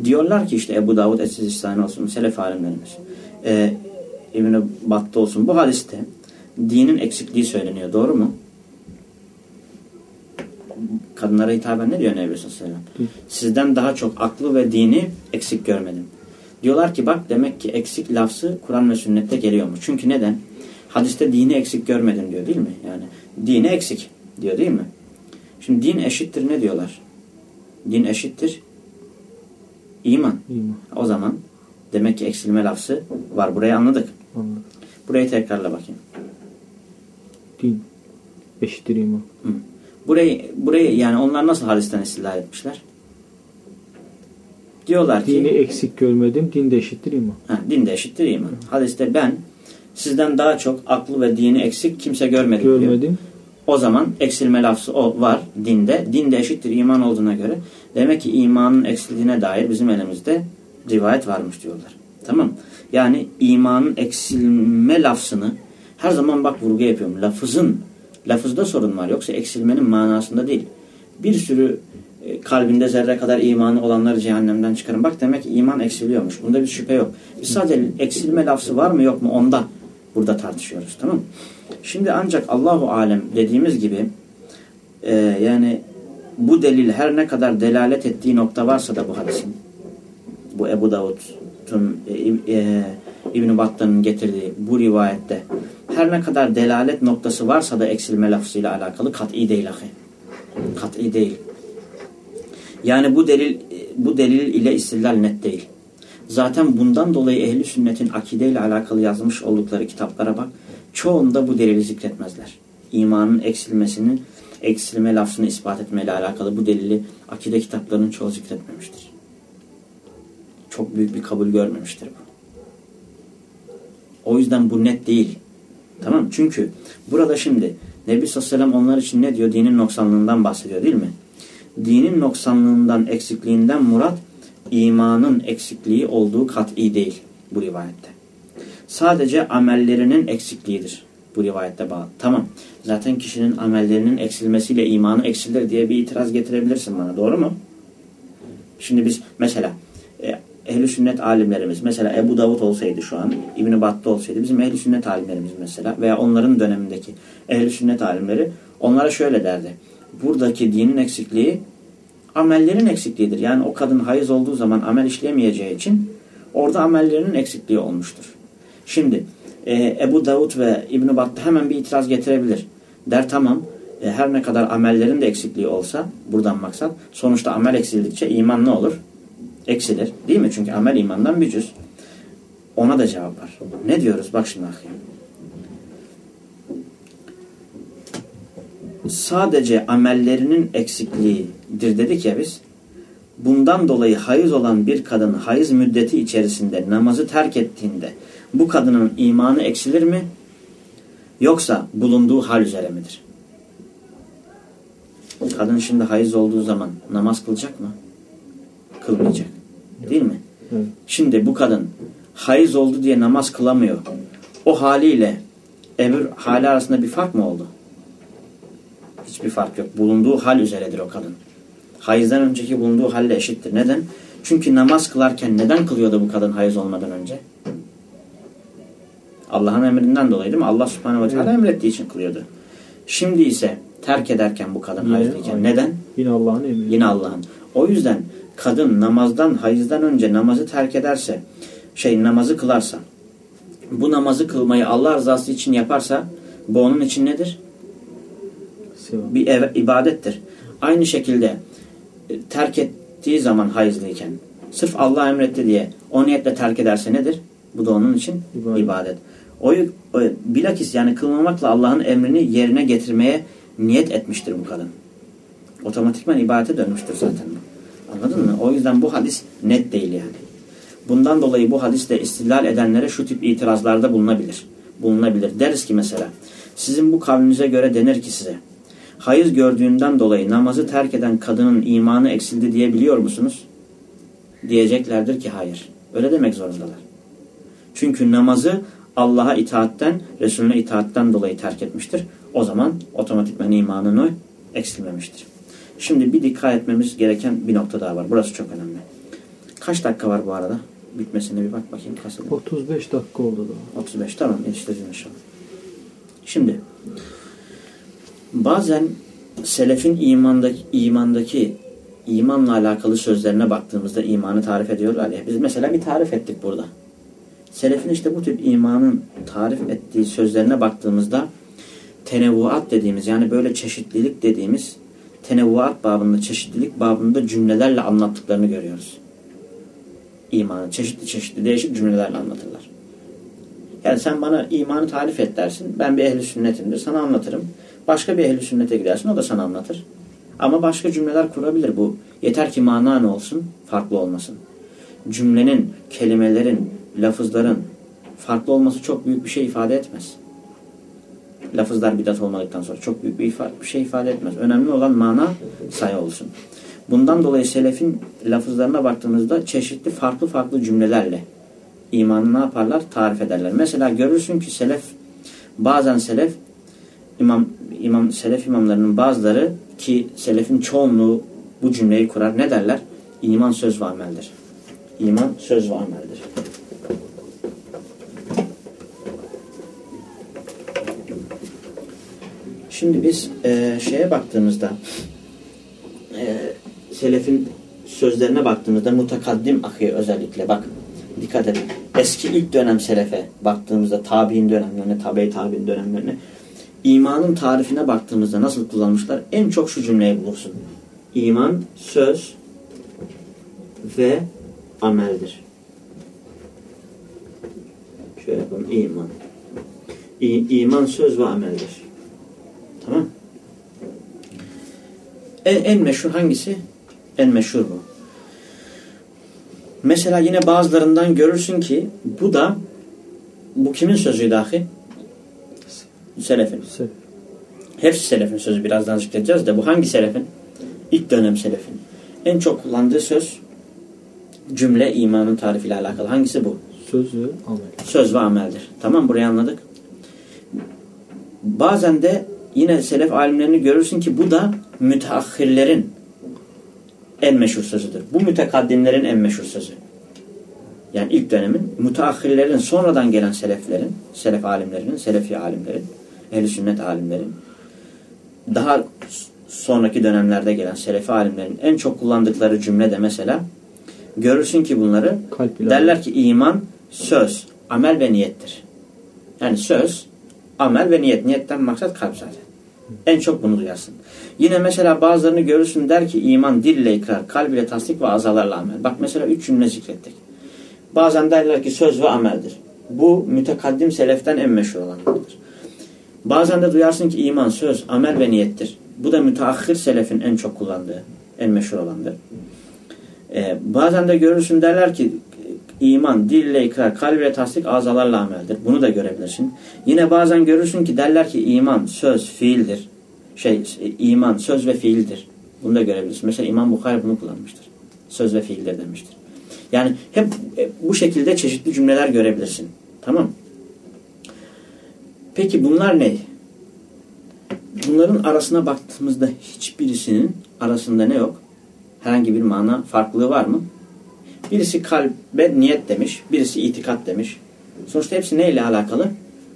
Diyorlar ki işte Ebu Davud Es-Sistani olsun, Selef alimlerimiz. Ee, İbn-i Battı olsun. Bu hadiste dinin eksikliği söyleniyor. Doğru mu? Kadınlara hitaben ne diyor Nebi sallallahu? Sizden daha çok aklı ve dini eksik görmedim. Diyorlar ki bak demek ki eksik lafzı Kur'an ve sünnette geliyor mu? Çünkü neden? Hadiste dini eksik görmedim diyor değil mi? Yani dini eksik diyor değil mi? Şimdi din eşittir ne diyorlar? Din eşittir iman. İman. O zaman demek ki eksilme lafzı var. Burayı anladık. Anladım. Burayı tekrarla bakayım. Din. Eşittir iman. Hı. Burayı, burayı yani onlar nasıl hadisten istila etmişler? Diyorlar ki Dini eksik görmedim. Din de eşittir iman. ha, din de eşittir iman. Hadiste ben sizden daha çok aklı ve dini eksik kimse görmedim diyor. O zaman eksilme lafzı o var dinde. Din de eşittir iman olduğuna göre demek ki imanın eksildiğine dair bizim elimizde rivayet varmış diyorlar. Tamam. Yani imanın eksilme lafzını her zaman bak vurgu yapıyorum. Lafızın lafızda sorun var yoksa eksilmenin manasında değil. Bir sürü e, kalbinde zerre kadar imanı olanları cehennemden çıkarın. Bak demek iman eksiliyormuş. Bunda bir şüphe yok. Biz sadece eksilme lafzı var mı yok mu onda burada tartışıyoruz. Tamam mı? Şimdi ancak Allahu alem dediğimiz gibi e, yani bu delil her ne kadar delalet ettiği nokta varsa da bu hadisin bu Ebu Davud'un e, e, İbn-i Battan'ın getirdiği bu rivayette her ne kadar delalet noktası varsa da eksilme lafzıyla alakalı kat'i değil ahi. Kat'i değil. Yani bu delil bu delil ile istillal net değil. Zaten bundan dolayı ehli sünnetin akideyle alakalı yazmış oldukları kitaplara bak. Çoğunda bu delili zikretmezler. İmanın eksilmesinin eksilme lafzını ispat etmeyle alakalı bu delili akide kitaplarının çoğu zikretmemiştir. Çok büyük bir kabul görmemiştir bu. O yüzden bu net değil. Tamam Çünkü burada şimdi Nebi sallallahu onlar için ne diyor? Dinin noksanlığından bahsediyor değil mi? Dinin noksanlığından, eksikliğinden murat imanın eksikliği olduğu kat'i değil bu rivayette. Sadece amellerinin eksikliğidir bu rivayette bağlı. Tamam. Zaten kişinin amellerinin eksilmesiyle imanı eksilir diye bir itiraz getirebilirsin bana. Doğru mu? Şimdi biz mesela e, ehli sünnet alimlerimiz mesela Ebu Davud olsaydı şu an İbn Battı olsaydı bizim ehli sünnet alimlerimiz mesela veya onların dönemindeki ehli sünnet alimleri onlara şöyle derdi. Buradaki dinin eksikliği amellerin eksikliğidir. Yani o kadın hayız olduğu zaman amel işlemeyeceği için orada amellerinin eksikliği olmuştur. Şimdi e, Ebu Davud ve İbn Battı hemen bir itiraz getirebilir. Der tamam e, her ne kadar amellerin de eksikliği olsa buradan maksat sonuçta amel eksildikçe iman ne olur? Eksilir. Değil mi? Çünkü amel imandan bir cüz. Ona da cevap var. Ne diyoruz? Bak şimdi bakayım. Sadece amellerinin eksikliğidir dedik ya biz. Bundan dolayı hayız olan bir kadın hayız müddeti içerisinde namazı terk ettiğinde bu kadının imanı eksilir mi? Yoksa bulunduğu hal üzere midir? Kadın şimdi hayız olduğu zaman namaz kılacak mı? Kılmayacak. Değil mi? Şimdi bu kadın hayız oldu diye namaz kılamıyor. O haliyle öbür hali arasında bir fark mı oldu? Hiçbir fark yok. Bulunduğu hal üzeredir o kadın. Hayızdan önceki bulunduğu halle eşittir. Neden? Çünkü namaz kılarken neden kılıyordu bu kadın hayız olmadan önce? Allah'ın emrinden dolayı değil mi? Allah subhanehu ve teala emrettiği için kılıyordu. Şimdi ise terk ederken bu kadın Yine hayızlıyken. Neden? Yine Allah'ın emri. Yine Allah'ın. O yüzden kadın namazdan, hayızdan önce namazı terk ederse, şey namazı kılarsa, bu namazı kılmayı Allah rızası için yaparsa, bu onun için nedir? Sevap. Bir ev, ibadettir. Aynı şekilde terk ettiği zaman hayızlıyken, sırf Allah emretti diye o niyetle terk ederse nedir? Bu da onun için İbadet. ibadet. O, o bilakis yani kılmamakla Allah'ın emrini yerine getirmeye niyet etmiştir bu kadın. Otomatikman ibadete dönmüştür zaten. Anladın mı? O yüzden bu hadis net değil yani. Bundan dolayı bu hadiste istilal edenlere şu tip itirazlarda bulunabilir. Bulunabilir. Deriz ki mesela sizin bu kavlinize göre denir ki size hayız gördüğünden dolayı namazı terk eden kadının imanı eksildi diyebiliyor musunuz? Diyeceklerdir ki hayır. Öyle demek zorundalar. Çünkü namazı Allah'a itaatten, Resulüne itaatten dolayı terk etmiştir. O zaman otomatikman imanını eksilmemiştir. Şimdi bir dikkat etmemiz gereken bir nokta daha var. Burası çok önemli. Kaç dakika var bu arada? Bitmesine bir bak bakayım. Dakika? 35 dakika oldu daha. 35 tamam yetiştireceğim inşallah. Şimdi bazen selefin imandaki, imandaki imanla alakalı sözlerine baktığımızda imanı tarif ediyorlar ya. Biz mesela bir tarif ettik burada. Selefin işte bu tip imanın tarif ettiği sözlerine baktığımızda tenevvuat dediğimiz yani böyle çeşitlilik dediğimiz tenevvuat babında, çeşitlilik babında cümlelerle anlattıklarını görüyoruz. İmanı çeşitli çeşitli değişik cümlelerle anlatırlar. Yani sen bana imanı tarif et dersin. Ben bir ehli sünnetimdir. Sana anlatırım. Başka bir ehli sünnete gidersin. O da sana anlatır. Ama başka cümleler kurabilir bu. Yeter ki mana ne olsun? Farklı olmasın. Cümlenin, kelimelerin, lafızların farklı olması çok büyük bir şey ifade etmez. Lafızlar bidat olmadıktan sonra çok büyük bir, ifade, bir şey ifade etmez. Önemli olan mana sayı olsun. Bundan dolayı selefin lafızlarına baktığımızda çeşitli farklı farklı cümlelerle imanı ne yaparlar? Tarif ederler. Mesela görürsün ki selef bazen selef imam, imam selef imamlarının bazıları ki selefin çoğunluğu bu cümleyi kurar. Ne derler? İman söz ve ameldir. İman söz ve ameldir. Şimdi biz e, şeye baktığımızda e, selefin sözlerine baktığımızda mutakaddim ahi özellikle bak dikkat edin. Eski ilk dönem selefe baktığımızda tabi'in dönemlerine, tabi tabi'in dönemlerine imanın tarifine baktığımızda nasıl kullanmışlar? En çok şu cümleyi bulursun. İman söz ve ameldir. Şöyle yapalım. İman. İ iman söz ve ameldir. Tamam. En, en meşhur hangisi? En meşhur bu. Mesela yine bazılarından görürsün ki bu da bu kimin sözü dahi? Selefin. Selef. Hepsi selefin sözü. Birazdan zikredeceğiz de bu hangi selefin? İlk dönem selefin. En çok kullandığı söz cümle imanın tarifiyle alakalı. Hangisi bu? Söz ve amel. Söz ve ameldir. Tamam burayı anladık. Bazen de yine selef alimlerini görürsün ki bu da müteahhirlerin en meşhur sözüdür. Bu mütekaddimlerin en meşhur sözü. Yani ilk dönemin müteahhirlerin sonradan gelen seleflerin, selef alimlerinin, selefi alimlerin, ehl sünnet alimlerin daha sonraki dönemlerde gelen selefi alimlerin en çok kullandıkları cümle de mesela görürsün ki bunları Kalp derler ki iman söz, amel ve niyettir. Yani söz, amel ve niyet. Niyetten maksat kalp zaten. En çok bunu duyarsın. Yine mesela bazılarını görürsün der ki iman dille ikrar, kalb ile tasdik ve azalarla amel. Bak mesela üç cümle zikrettik. Bazen derler ki söz ve ameldir. Bu mütekaddim seleften en meşhur olanlardır. Bazen de duyarsın ki iman, söz, amel ve niyettir. Bu da müteahhir selefin en çok kullandığı, en meşhur olandır. Ee, bazen de görürsün derler ki iman, dille ikrar, kalb ile tasdik, azalarla ameldir. Bunu da görebilirsin. Yine bazen görürsün ki derler ki iman, söz, fiildir. Şey, iman, söz ve fiildir. Bunu da görebilirsin. Mesela İmam Bukhari bunu kullanmıştır. Söz ve fiildir demiştir. Yani hep bu şekilde çeşitli cümleler görebilirsin. Tamam Peki bunlar ne? Bunların arasına baktığımızda hiçbirisinin arasında ne yok? Herhangi bir mana farklılığı var mı? Birisi kalbe niyet demiş, birisi itikat demiş. Sonuçta hepsi neyle alakalı?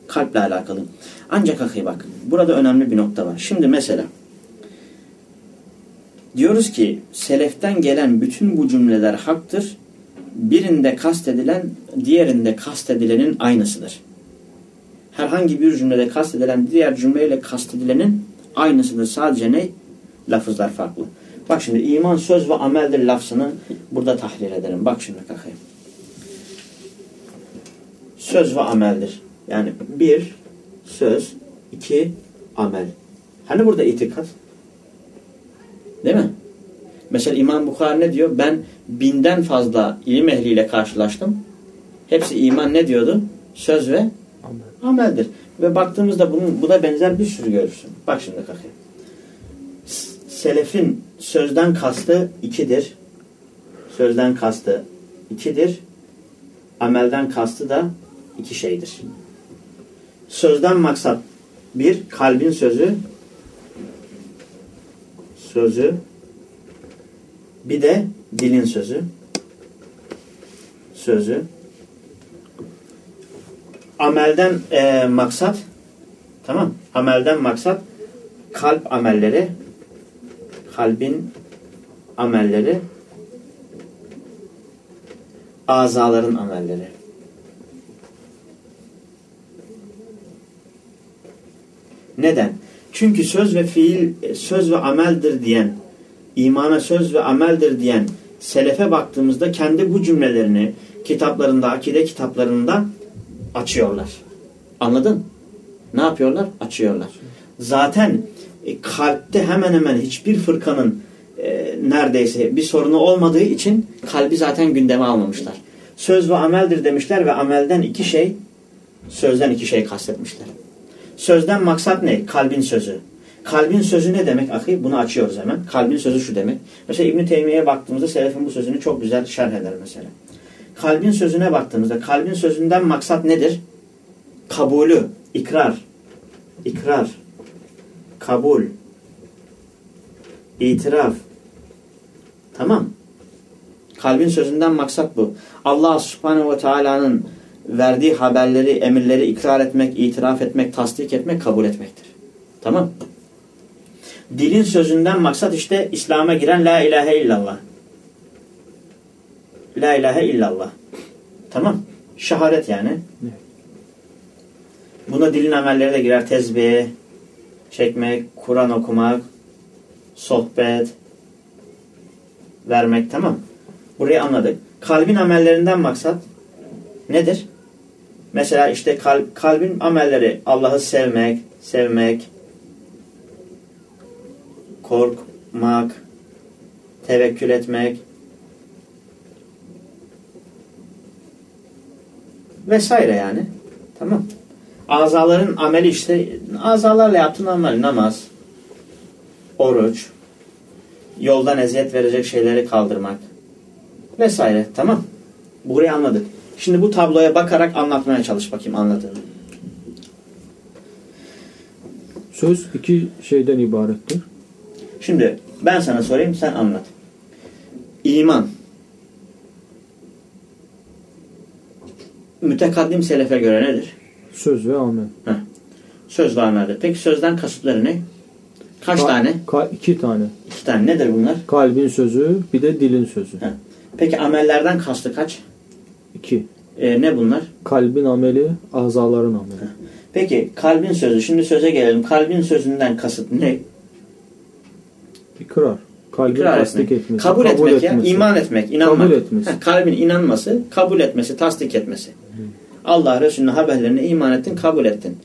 Kalple alakalı. Ancak ahi bak, burada önemli bir nokta var. Şimdi mesela diyoruz ki seleften gelen bütün bu cümleler haktır. Birinde kastedilen, diğerinde kastedilenin aynısıdır. Herhangi bir cümlede kastedilen diğer cümleyle kastedilenin aynısıdır. Sadece ne? Lafızlar farklı. Bak şimdi iman söz ve ameldir lafzını burada tahlil edelim. Bak şimdi kalkayım. Söz ve ameldir. Yani bir söz, iki amel. Hani burada itikat? Değil mi? Mesela İmam Bukhari ne diyor? Ben binden fazla ilim ehliyle karşılaştım. Hepsi iman ne diyordu? Söz ve. Ameldir. Ve baktığımızda bunun, buna benzer bir sürü görürsün. Bak şimdi kalkayım. Selefin sözden kastı ikidir. Sözden kastı ikidir. Amelden kastı da iki şeydir. Sözden maksat bir, kalbin sözü sözü bir de dilin sözü sözü amelden e, maksat tamam amelden maksat kalp amelleri kalbin amelleri azaların amelleri neden? Çünkü söz ve fiil e, söz ve ameldir diyen imana söz ve ameldir diyen selefe baktığımızda kendi bu cümlelerini kitaplarında akide kitaplarında açıyorlar. Anladın? Ne yapıyorlar? Açıyorlar. Zaten e, kalpte hemen hemen hiçbir fırkanın e, neredeyse bir sorunu olmadığı için kalbi zaten gündeme almamışlar. Söz ve ameldir demişler ve amelden iki şey, sözden iki şey kastetmişler. Sözden maksat ne? Kalbin sözü. Kalbin sözü ne demek ahi? Bunu açıyoruz hemen. Kalbin sözü şu demek. Mesela İbn-i Teymiye'ye baktığımızda Selef'in bu sözünü çok güzel şerh eder mesela. Kalbin sözüne baktığımızda kalbin sözünden maksat nedir? Kabulü, ikrar, ikrar, kabul, itiraf. Tamam. Kalbin sözünden maksat bu. Allah subhanehu ve teala'nın verdiği haberleri, emirleri ikrar etmek, itiraf etmek, tasdik etmek, kabul etmektir. Tamam. Dilin sözünden maksat işte İslam'a giren La ilahe illallah. La ilahe illallah. Tamam. Şehadet yani. Evet. Buna dilin amelleri de girer. Tezbih, çekmek, Kur'an okumak, sohbet, vermek tamam. Burayı anladık. Kalbin amellerinden maksat nedir? Mesela işte kalp, kalbin amelleri Allah'ı sevmek, sevmek, korkmak, tevekkül etmek vesaire yani. Tamam. Azaların ameli işte azalarla yaptığın amel namaz, oruç, yoldan eziyet verecek şeyleri kaldırmak vesaire. Tamam. Burayı anladık. Şimdi bu tabloya bakarak anlatmaya çalış bakayım anladığını. Söz iki şeyden ibarettir. Şimdi ben sana sorayım sen anlat. İman. Mütekaddim selefe göre nedir? Söz ve amel. Heh. Söz ve ameldir. Peki sözden kasıtları ne? Kaç Ka- tane? Ka- iki tane. İki tane. Nedir bunlar? Kalbin sözü bir de dilin sözü. Heh. Peki amellerden kastı kaç? İki. Ee, ne bunlar? Kalbin ameli, azaların ameli. Peki kalbin sözü. Şimdi söze gelelim. Kalbin sözünden kasıt ne? İkrar. Kalbin İkrar tasdik etmek. etmesi. Kabul, etmek ya. etmesi. iman etmek. inanmak. Kabul etmesi. Heh, kalbin inanması, kabul etmesi, tasdik etmesi. Allah Resulü'nün haberlerine iman ettin, kabul ettin.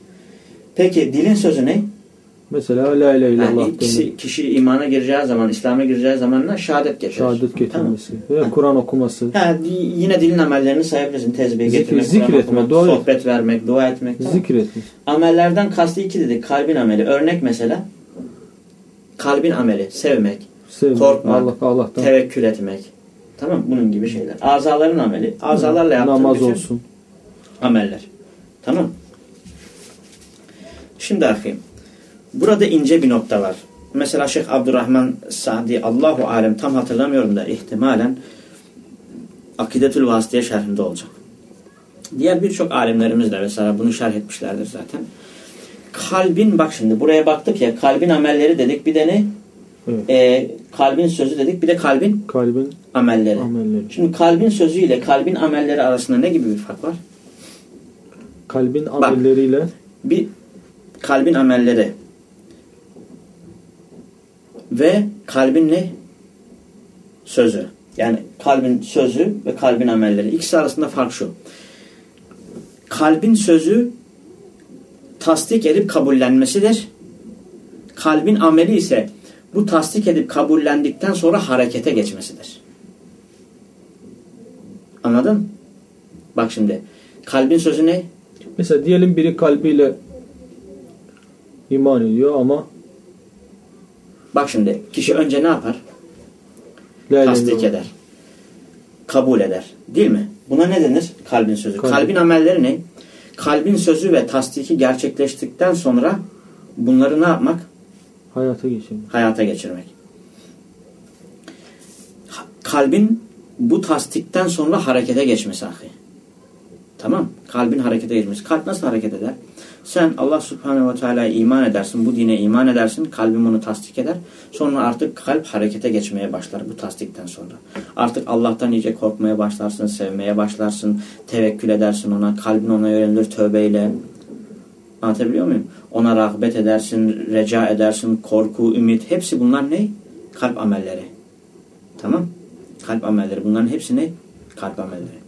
Peki dilin sözü ne? Mesela la ilahe illallah Yani kişi, kişi imana gireceği zaman, İslam'a gireceği zaman ne? Şehadet getirir. Şehadet getirmesi. Ve Kur'an okuması. Ha, yine dilin amellerini sayabilirsin. Tezbih Zikir- getirmek, zikir etme, okumak, dua et. sohbet vermek, dua etmek. Tamam. Zikretmiş. Amellerden kastı iki dedik. Kalbin ameli. Örnek mesela. Kalbin ameli. Sevmek, Sevmek. Korkmak, Allah, Allah'tan. tevekkül etmek. Tamam Bunun gibi şeyler. Azaların ameli. Azalarla yaptığın Namaz bütün olsun. ameller. Tamam Şimdi akıyım. Burada ince bir nokta var. Mesela Şeyh Abdurrahman Sa'di Allahu Alem tam hatırlamıyorum da ihtimalen Akidetül Vasıtiye şerhinde olacak. Diğer birçok alimlerimiz de mesela bunu şerh etmişlerdir zaten. Kalbin bak şimdi buraya baktık ya kalbin amelleri dedik bir de ne? Evet. Ee, kalbin sözü dedik bir de kalbin Kalbin amelleri. amelleri. Şimdi kalbin sözüyle kalbin amelleri arasında ne gibi bir fark var? Kalbin amelleriyle bir kalbin amelleri ve kalbin ne? Sözü. Yani kalbin sözü ve kalbin amelleri. İkisi arasında fark şu. Kalbin sözü tasdik edip kabullenmesidir. Kalbin ameli ise bu tasdik edip kabullendikten sonra harekete geçmesidir. Anladın? Bak şimdi. Kalbin sözü ne? Mesela diyelim biri kalbiyle iman ediyor ama Bak şimdi kişi önce ne yapar? la ilahe Tasdik eder. Kabul eder. Değil mi? Buna ne denir? Kalbin sözü. Kalbin. Kalbin amelleri ne? Kalbin sözü ve tasdiki gerçekleştikten sonra bunları ne yapmak? Hayata geçirmek. Hayata geçirmek. Kalbin bu tasdikten sonra harekete geçmesi ahi. Tamam. Kalbin harekete geçmesi. Kalp nasıl hareket eder? Sen Allah Subhanahu ve Teala'ya iman edersin. Bu dine iman edersin. Kalbin bunu tasdik eder. Sonra artık kalp harekete geçmeye başlar bu tasdikten sonra. Artık Allah'tan iyice korkmaya başlarsın. Sevmeye başlarsın. Tevekkül edersin ona. Kalbin ona yönelir tövbeyle. Anlatabiliyor muyum? Ona rağbet edersin, reca edersin, korku, ümit. Hepsi bunlar ne? Kalp amelleri. Tamam? Kalp amelleri. Bunların hepsi ne? Kalp amelleri.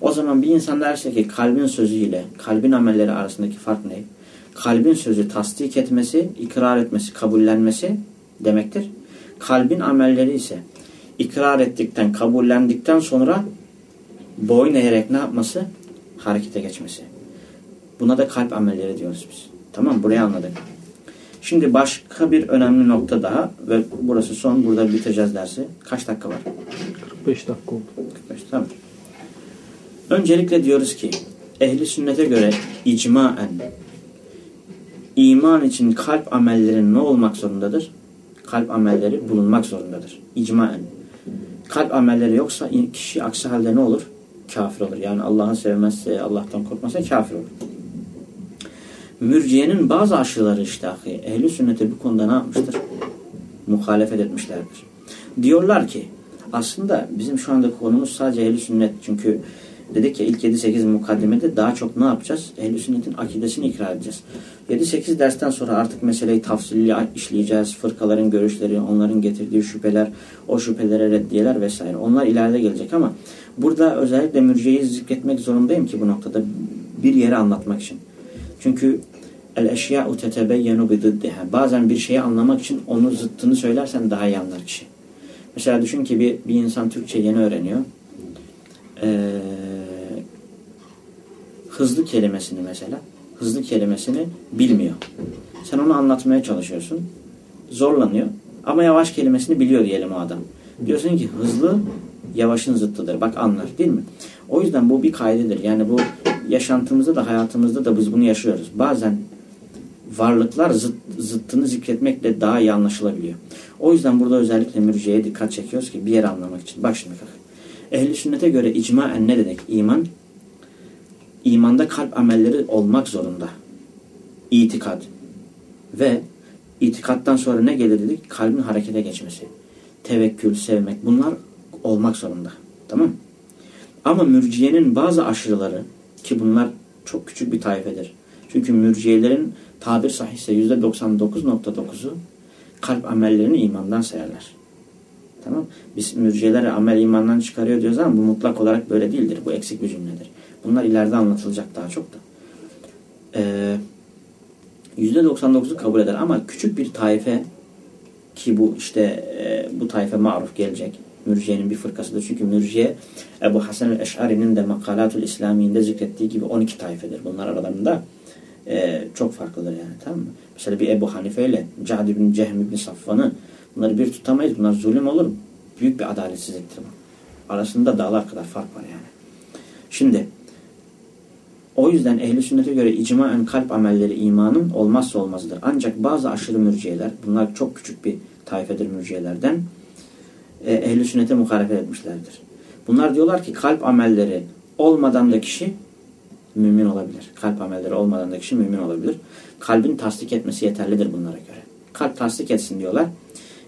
O zaman bir insan derse ki kalbin sözüyle kalbin amelleri arasındaki fark ne? Kalbin sözü tasdik etmesi, ikrar etmesi, kabullenmesi demektir. Kalbin amelleri ise ikrar ettikten, kabullendikten sonra boyun eğerek ne yapması? Harekete geçmesi. Buna da kalp amelleri diyoruz biz. Tamam Burayı anladık. Şimdi başka bir önemli nokta daha ve burası son. Burada bitireceğiz dersi. Kaç dakika var? 45 dakika oldu. 45 tamam. Öncelikle diyoruz ki ehli sünnete göre icmaen iman için kalp amellerinin ne olmak zorundadır? Kalp amelleri bulunmak zorundadır. İcmaen. Kalp amelleri yoksa kişi aksi halde ne olur? Kafir olur. Yani Allah'ı sevmezse, Allah'tan korkmazsa kafir olur. Mürciyenin bazı aşırıları işte ehli sünnete bu konuda ne yapmıştır? Muhalefet etmişlerdir. Diyorlar ki aslında bizim şu anda konumuz sadece ehli sünnet. Çünkü dedik ya ilk 7-8 mukaddimede daha çok ne yapacağız? Ehl-i sünnetin akidesini ikrar edeceğiz. 7-8 dersten sonra artık meseleyi tafsilli işleyeceğiz. Fırkaların görüşleri, onların getirdiği şüpheler, o şüphelere reddiyeler vesaire. Onlar ileride gelecek ama burada özellikle mürciyeyi zikretmek zorundayım ki bu noktada bir yere anlatmak için. Çünkü el eşya'u tetebeyyenu bididdiha. Bazen bir şeyi anlamak için onun zıttını söylersen daha iyi anlar kişi. Mesela düşün ki bir, bir insan Türkçe yeni öğreniyor. Ee, hızlı kelimesini mesela hızlı kelimesini bilmiyor. Sen onu anlatmaya çalışıyorsun. Zorlanıyor. Ama yavaş kelimesini biliyor diyelim o adam. Diyorsun ki hızlı yavaşın zıttıdır. Bak anlar değil mi? O yüzden bu bir kaydedir. Yani bu yaşantımızda da hayatımızda da biz bunu yaşıyoruz. Bazen varlıklar zıt, zıttını zikretmekle daha iyi anlaşılabiliyor. O yüzden burada özellikle mürciyeye dikkat çekiyoruz ki bir yer anlamak için. Bak şimdi kalk. Ehli sünnete göre icmaen ne dedik? İman imanda kalp amelleri olmak zorunda. İtikad. Ve itikattan sonra ne gelir dedik? Kalbin harekete geçmesi. Tevekkül, sevmek bunlar olmak zorunda. Tamam Ama mürciyenin bazı aşırıları ki bunlar çok küçük bir taifedir. Çünkü mürciyelerin tabir sahihse %99.9'u kalp amellerini imandan sayarlar. Tamam Biz mürciyeleri amel imandan çıkarıyor diyoruz ama bu mutlak olarak böyle değildir. Bu eksik bir cümledir. Bunlar ileride anlatılacak daha çok da. Ee, %99'u kabul eder ama küçük bir taife ki bu işte e, bu taife maruf gelecek. Mürciye'nin bir fırkasıdır. Çünkü Mürciye Ebu Hasan el-Eş'ari'nin de Makalatul İslami'inde zikrettiği gibi 12 taifedir. Bunlar aralarında e, çok farklıdır yani. Tamam mı? Mesela bir Ebu Hanife ile Cad ibn Cehm ibn Safvan'ı bunları bir tutamayız. Bunlar zulüm olur. Büyük bir adaletsizliktir bu. Arasında dağlar kadar fark var yani. Şimdi o yüzden ehli sünnete göre icmaen kalp amelleri imanın olmazsa olmazıdır. Ancak bazı aşırı mürciyeler, bunlar çok küçük bir taifedir mürciyelerden, e, ehli sünnete muhalefet etmişlerdir. Bunlar diyorlar ki kalp amelleri olmadan da kişi mümin olabilir. Kalp amelleri olmadan da kişi mümin olabilir. Kalbin tasdik etmesi yeterlidir bunlara göre. Kalp tasdik etsin diyorlar.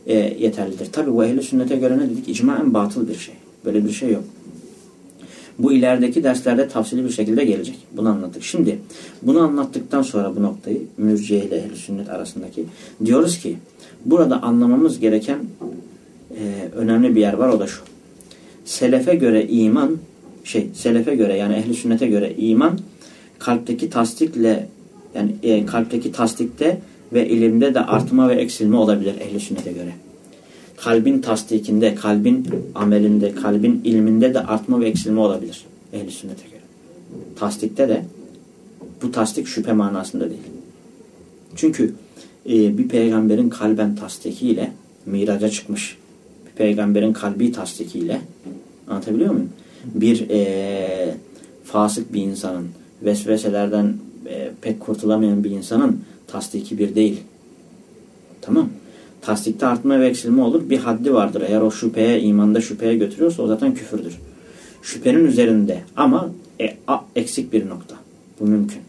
E, yeterlidir. Tabi bu ehli sünnete göre ne dedik? İcmaen batıl bir şey. Böyle bir şey yok. Bu ilerideki derslerde tavsiyeli bir şekilde gelecek. Bunu anlattık. Şimdi bunu anlattıktan sonra bu noktayı mürciye ile ehl sünnet arasındaki diyoruz ki burada anlamamız gereken e, önemli bir yer var o da şu. Selefe göre iman şey selefe göre yani ehli sünnete göre iman kalpteki tasdikle yani e, kalpteki tasdikte ve ilimde de artma ve eksilme olabilir ehli sünnete göre kalbin tasdikinde, kalbin amelinde, kalbin ilminde de artma ve eksilme olabilir. Ehli sünnete göre. Tasdikte de bu tasdik şüphe manasında değil. Çünkü e, bir peygamberin kalben tasdikiyle miraca çıkmış. Bir peygamberin kalbi tasdikiyle anlatabiliyor muyum? Bir e, fasık bir insanın vesveselerden e, pek kurtulamayan bir insanın tasdiki bir değil. Tamam tasdikte artma ve eksilme olur. Bir haddi vardır. Eğer o şüpheye, imanda şüpheye götürüyorsa o zaten küfürdür. Şüphenin üzerinde ama e, a, eksik bir nokta. Bu mümkün.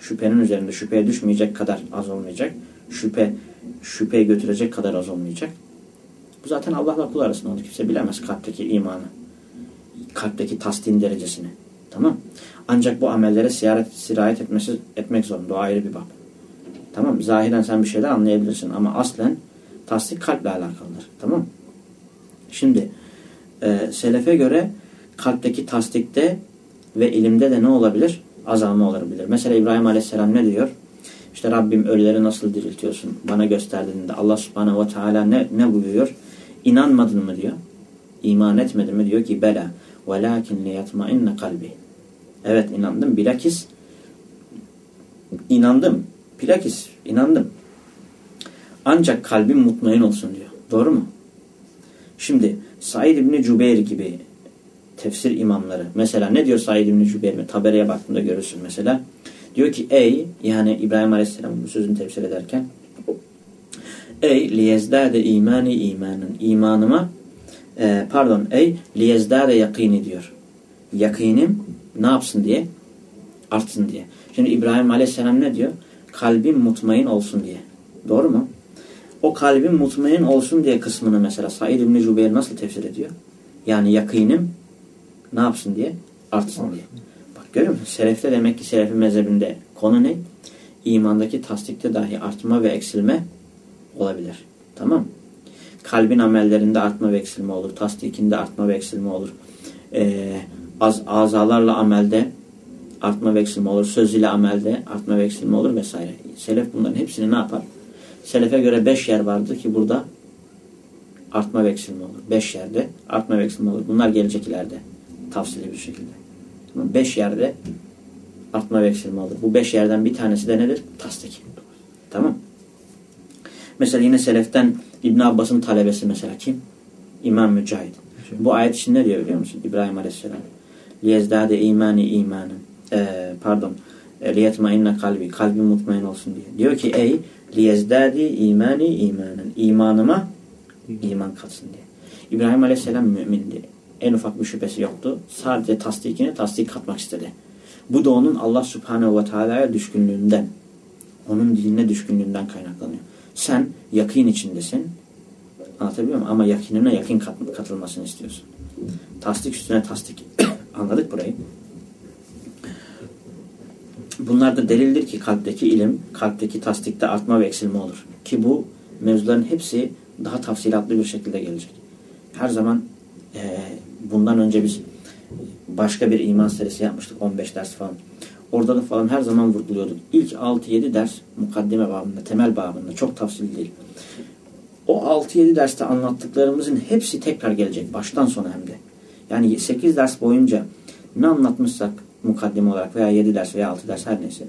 Şüphenin üzerinde şüpheye düşmeyecek kadar az olmayacak. Şüphe şüpheye götürecek kadar az olmayacak. Bu zaten Allah'la kul arasında onu kimse bilemez kalpteki imanı. Kalpteki tasdin derecesini. Tamam Ancak bu amellere siyaret, sirayet etmesi, etmek zorunda. O ayrı bir bab. Tamam Zahiren sen bir şeyler anlayabilirsin ama aslen tasdik kalple alakalıdır. Tamam Şimdi e, selefe göre kalpteki tasdikte ve ilimde de ne olabilir? Azalma olabilir. Mesela İbrahim Aleyhisselam ne diyor? İşte Rabbim ölüleri nasıl diriltiyorsun? Bana gösterdiğinde Allah Subhanahu ve Teala ne, ne buyuruyor? İnanmadın mı diyor. İman etmedin mi diyor ki bela. Velakin liyatmainne kalbi. Evet inandım. Bilakis inandım. Bilakis inandım. Ancak kalbim mutmain olsun diyor. Doğru mu? Şimdi Said İbni Cübeyr gibi tefsir imamları mesela ne diyor Said İbni Cübeyr mi? Tabereye baktığında görürsün mesela. Diyor ki ey yani İbrahim Aleyhisselam bu sözünü tefsir ederken ey liyezdade imani imanın imanıma e, pardon ey liyezdade yakini diyor. Yakinim ne yapsın diye artsın diye. Şimdi İbrahim Aleyhisselam ne diyor? Kalbim mutmain olsun diye. Doğru mu? O kalbim mutmain olsun diye kısmını mesela Said İbni Cübeyr nasıl tefsir ediyor? Yani yakinim ne yapsın diye? Artsın diye. Bak görüyor musun? Selefte demek ki Selefi mezhebinde konu ne? İmandaki tasdikte dahi artma ve eksilme olabilir. Tamam Kalbin amellerinde artma ve eksilme olur. Tasdikinde artma ve eksilme olur. Ee, az, azalarla amelde artma ve eksilme olur. Söz ile amelde artma ve eksilme olur vesaire. Selef bunların hepsini ne yapar? Selefe göre beş yer vardı ki burada artma ve eksilme olur. Beş yerde artma ve eksilme olur. Bunlar gelecek ileride. Tavsiyeli bir şekilde. Beş yerde artma ve eksilme olur. Bu beş yerden bir tanesi de nedir? Tasdik. Tamam. Mesela yine Seleften İbn Abbas'ın talebesi mesela kim? İmam Mücahit. Bu ayet için ne diyor biliyor musun? İbrahim Aleyhisselam. Liyezdade imani imanın. Ee, pardon. Liyetmainne kalbi. Kalbi mutmain olsun diye. Diyor ki ey liyezdadi imani imanın. İmanıma iman katsın diye. İbrahim Aleyhisselam mümindi. En ufak bir şüphesi yoktu. Sadece tasdikine tasdik katmak istedi. Bu da onun Allah Subhanahu ve Teala'ya düşkünlüğünden, onun dinine düşkünlüğünden kaynaklanıyor. Sen yakın içindesin. Anlatabiliyor muyum? Ama yakinine yakin kat, katılmasını istiyorsun. Tasdik üstüne tasdik. Anladık burayı. Bunlar da delildir ki kalpteki ilim, kalpteki tasdikte artma ve eksilme olur. Ki bu mevzuların hepsi daha tafsilatlı bir şekilde gelecek. Her zaman e, bundan önce biz başka bir iman serisi yapmıştık. 15 ders falan. Orada da falan her zaman vurguluyorduk. İlk 6-7 ders mukaddime babında, temel babında. Çok tafsil değil. O 6-7 derste anlattıklarımızın hepsi tekrar gelecek. Baştan sona hem de. Yani 8 ders boyunca ne anlatmışsak mukaddime olarak veya 7 ders veya 6 ders her neyse.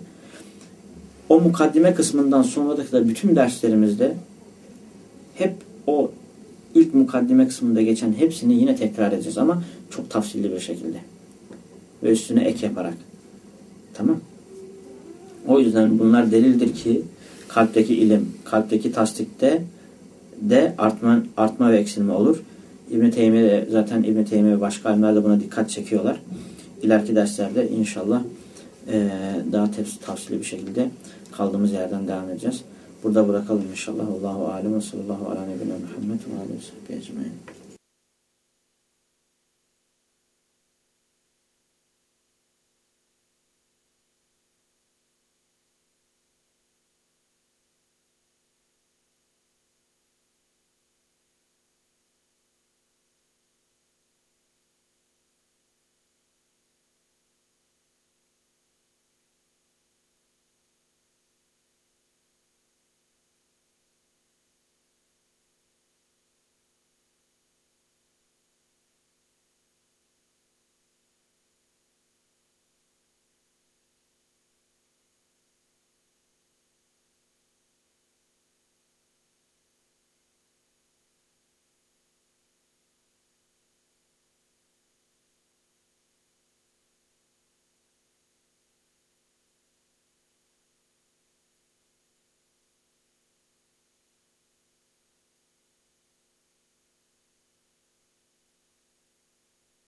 O mukaddime kısmından sonra da bütün derslerimizde hep o ilk mukaddime kısmında geçen hepsini yine tekrar edeceğiz ama çok tafsilli bir şekilde. Ve üstüne ek yaparak. Tamam. O yüzden bunlar delildir ki kalpteki ilim, kalpteki tasdikte de artma, artma ve eksilme olur. İbn-i Teymiye zaten İbn-i Teymiye başka alimler de buna dikkat çekiyorlar. İleriki derslerde inşallah e, daha tafsili bir şekilde kaldığımız yerden devam edeceğiz. Burada bırakalım inşallah. Allahu alem ve sallallahu ala nebine Muhammed ve aleyhi ve ecmaîn.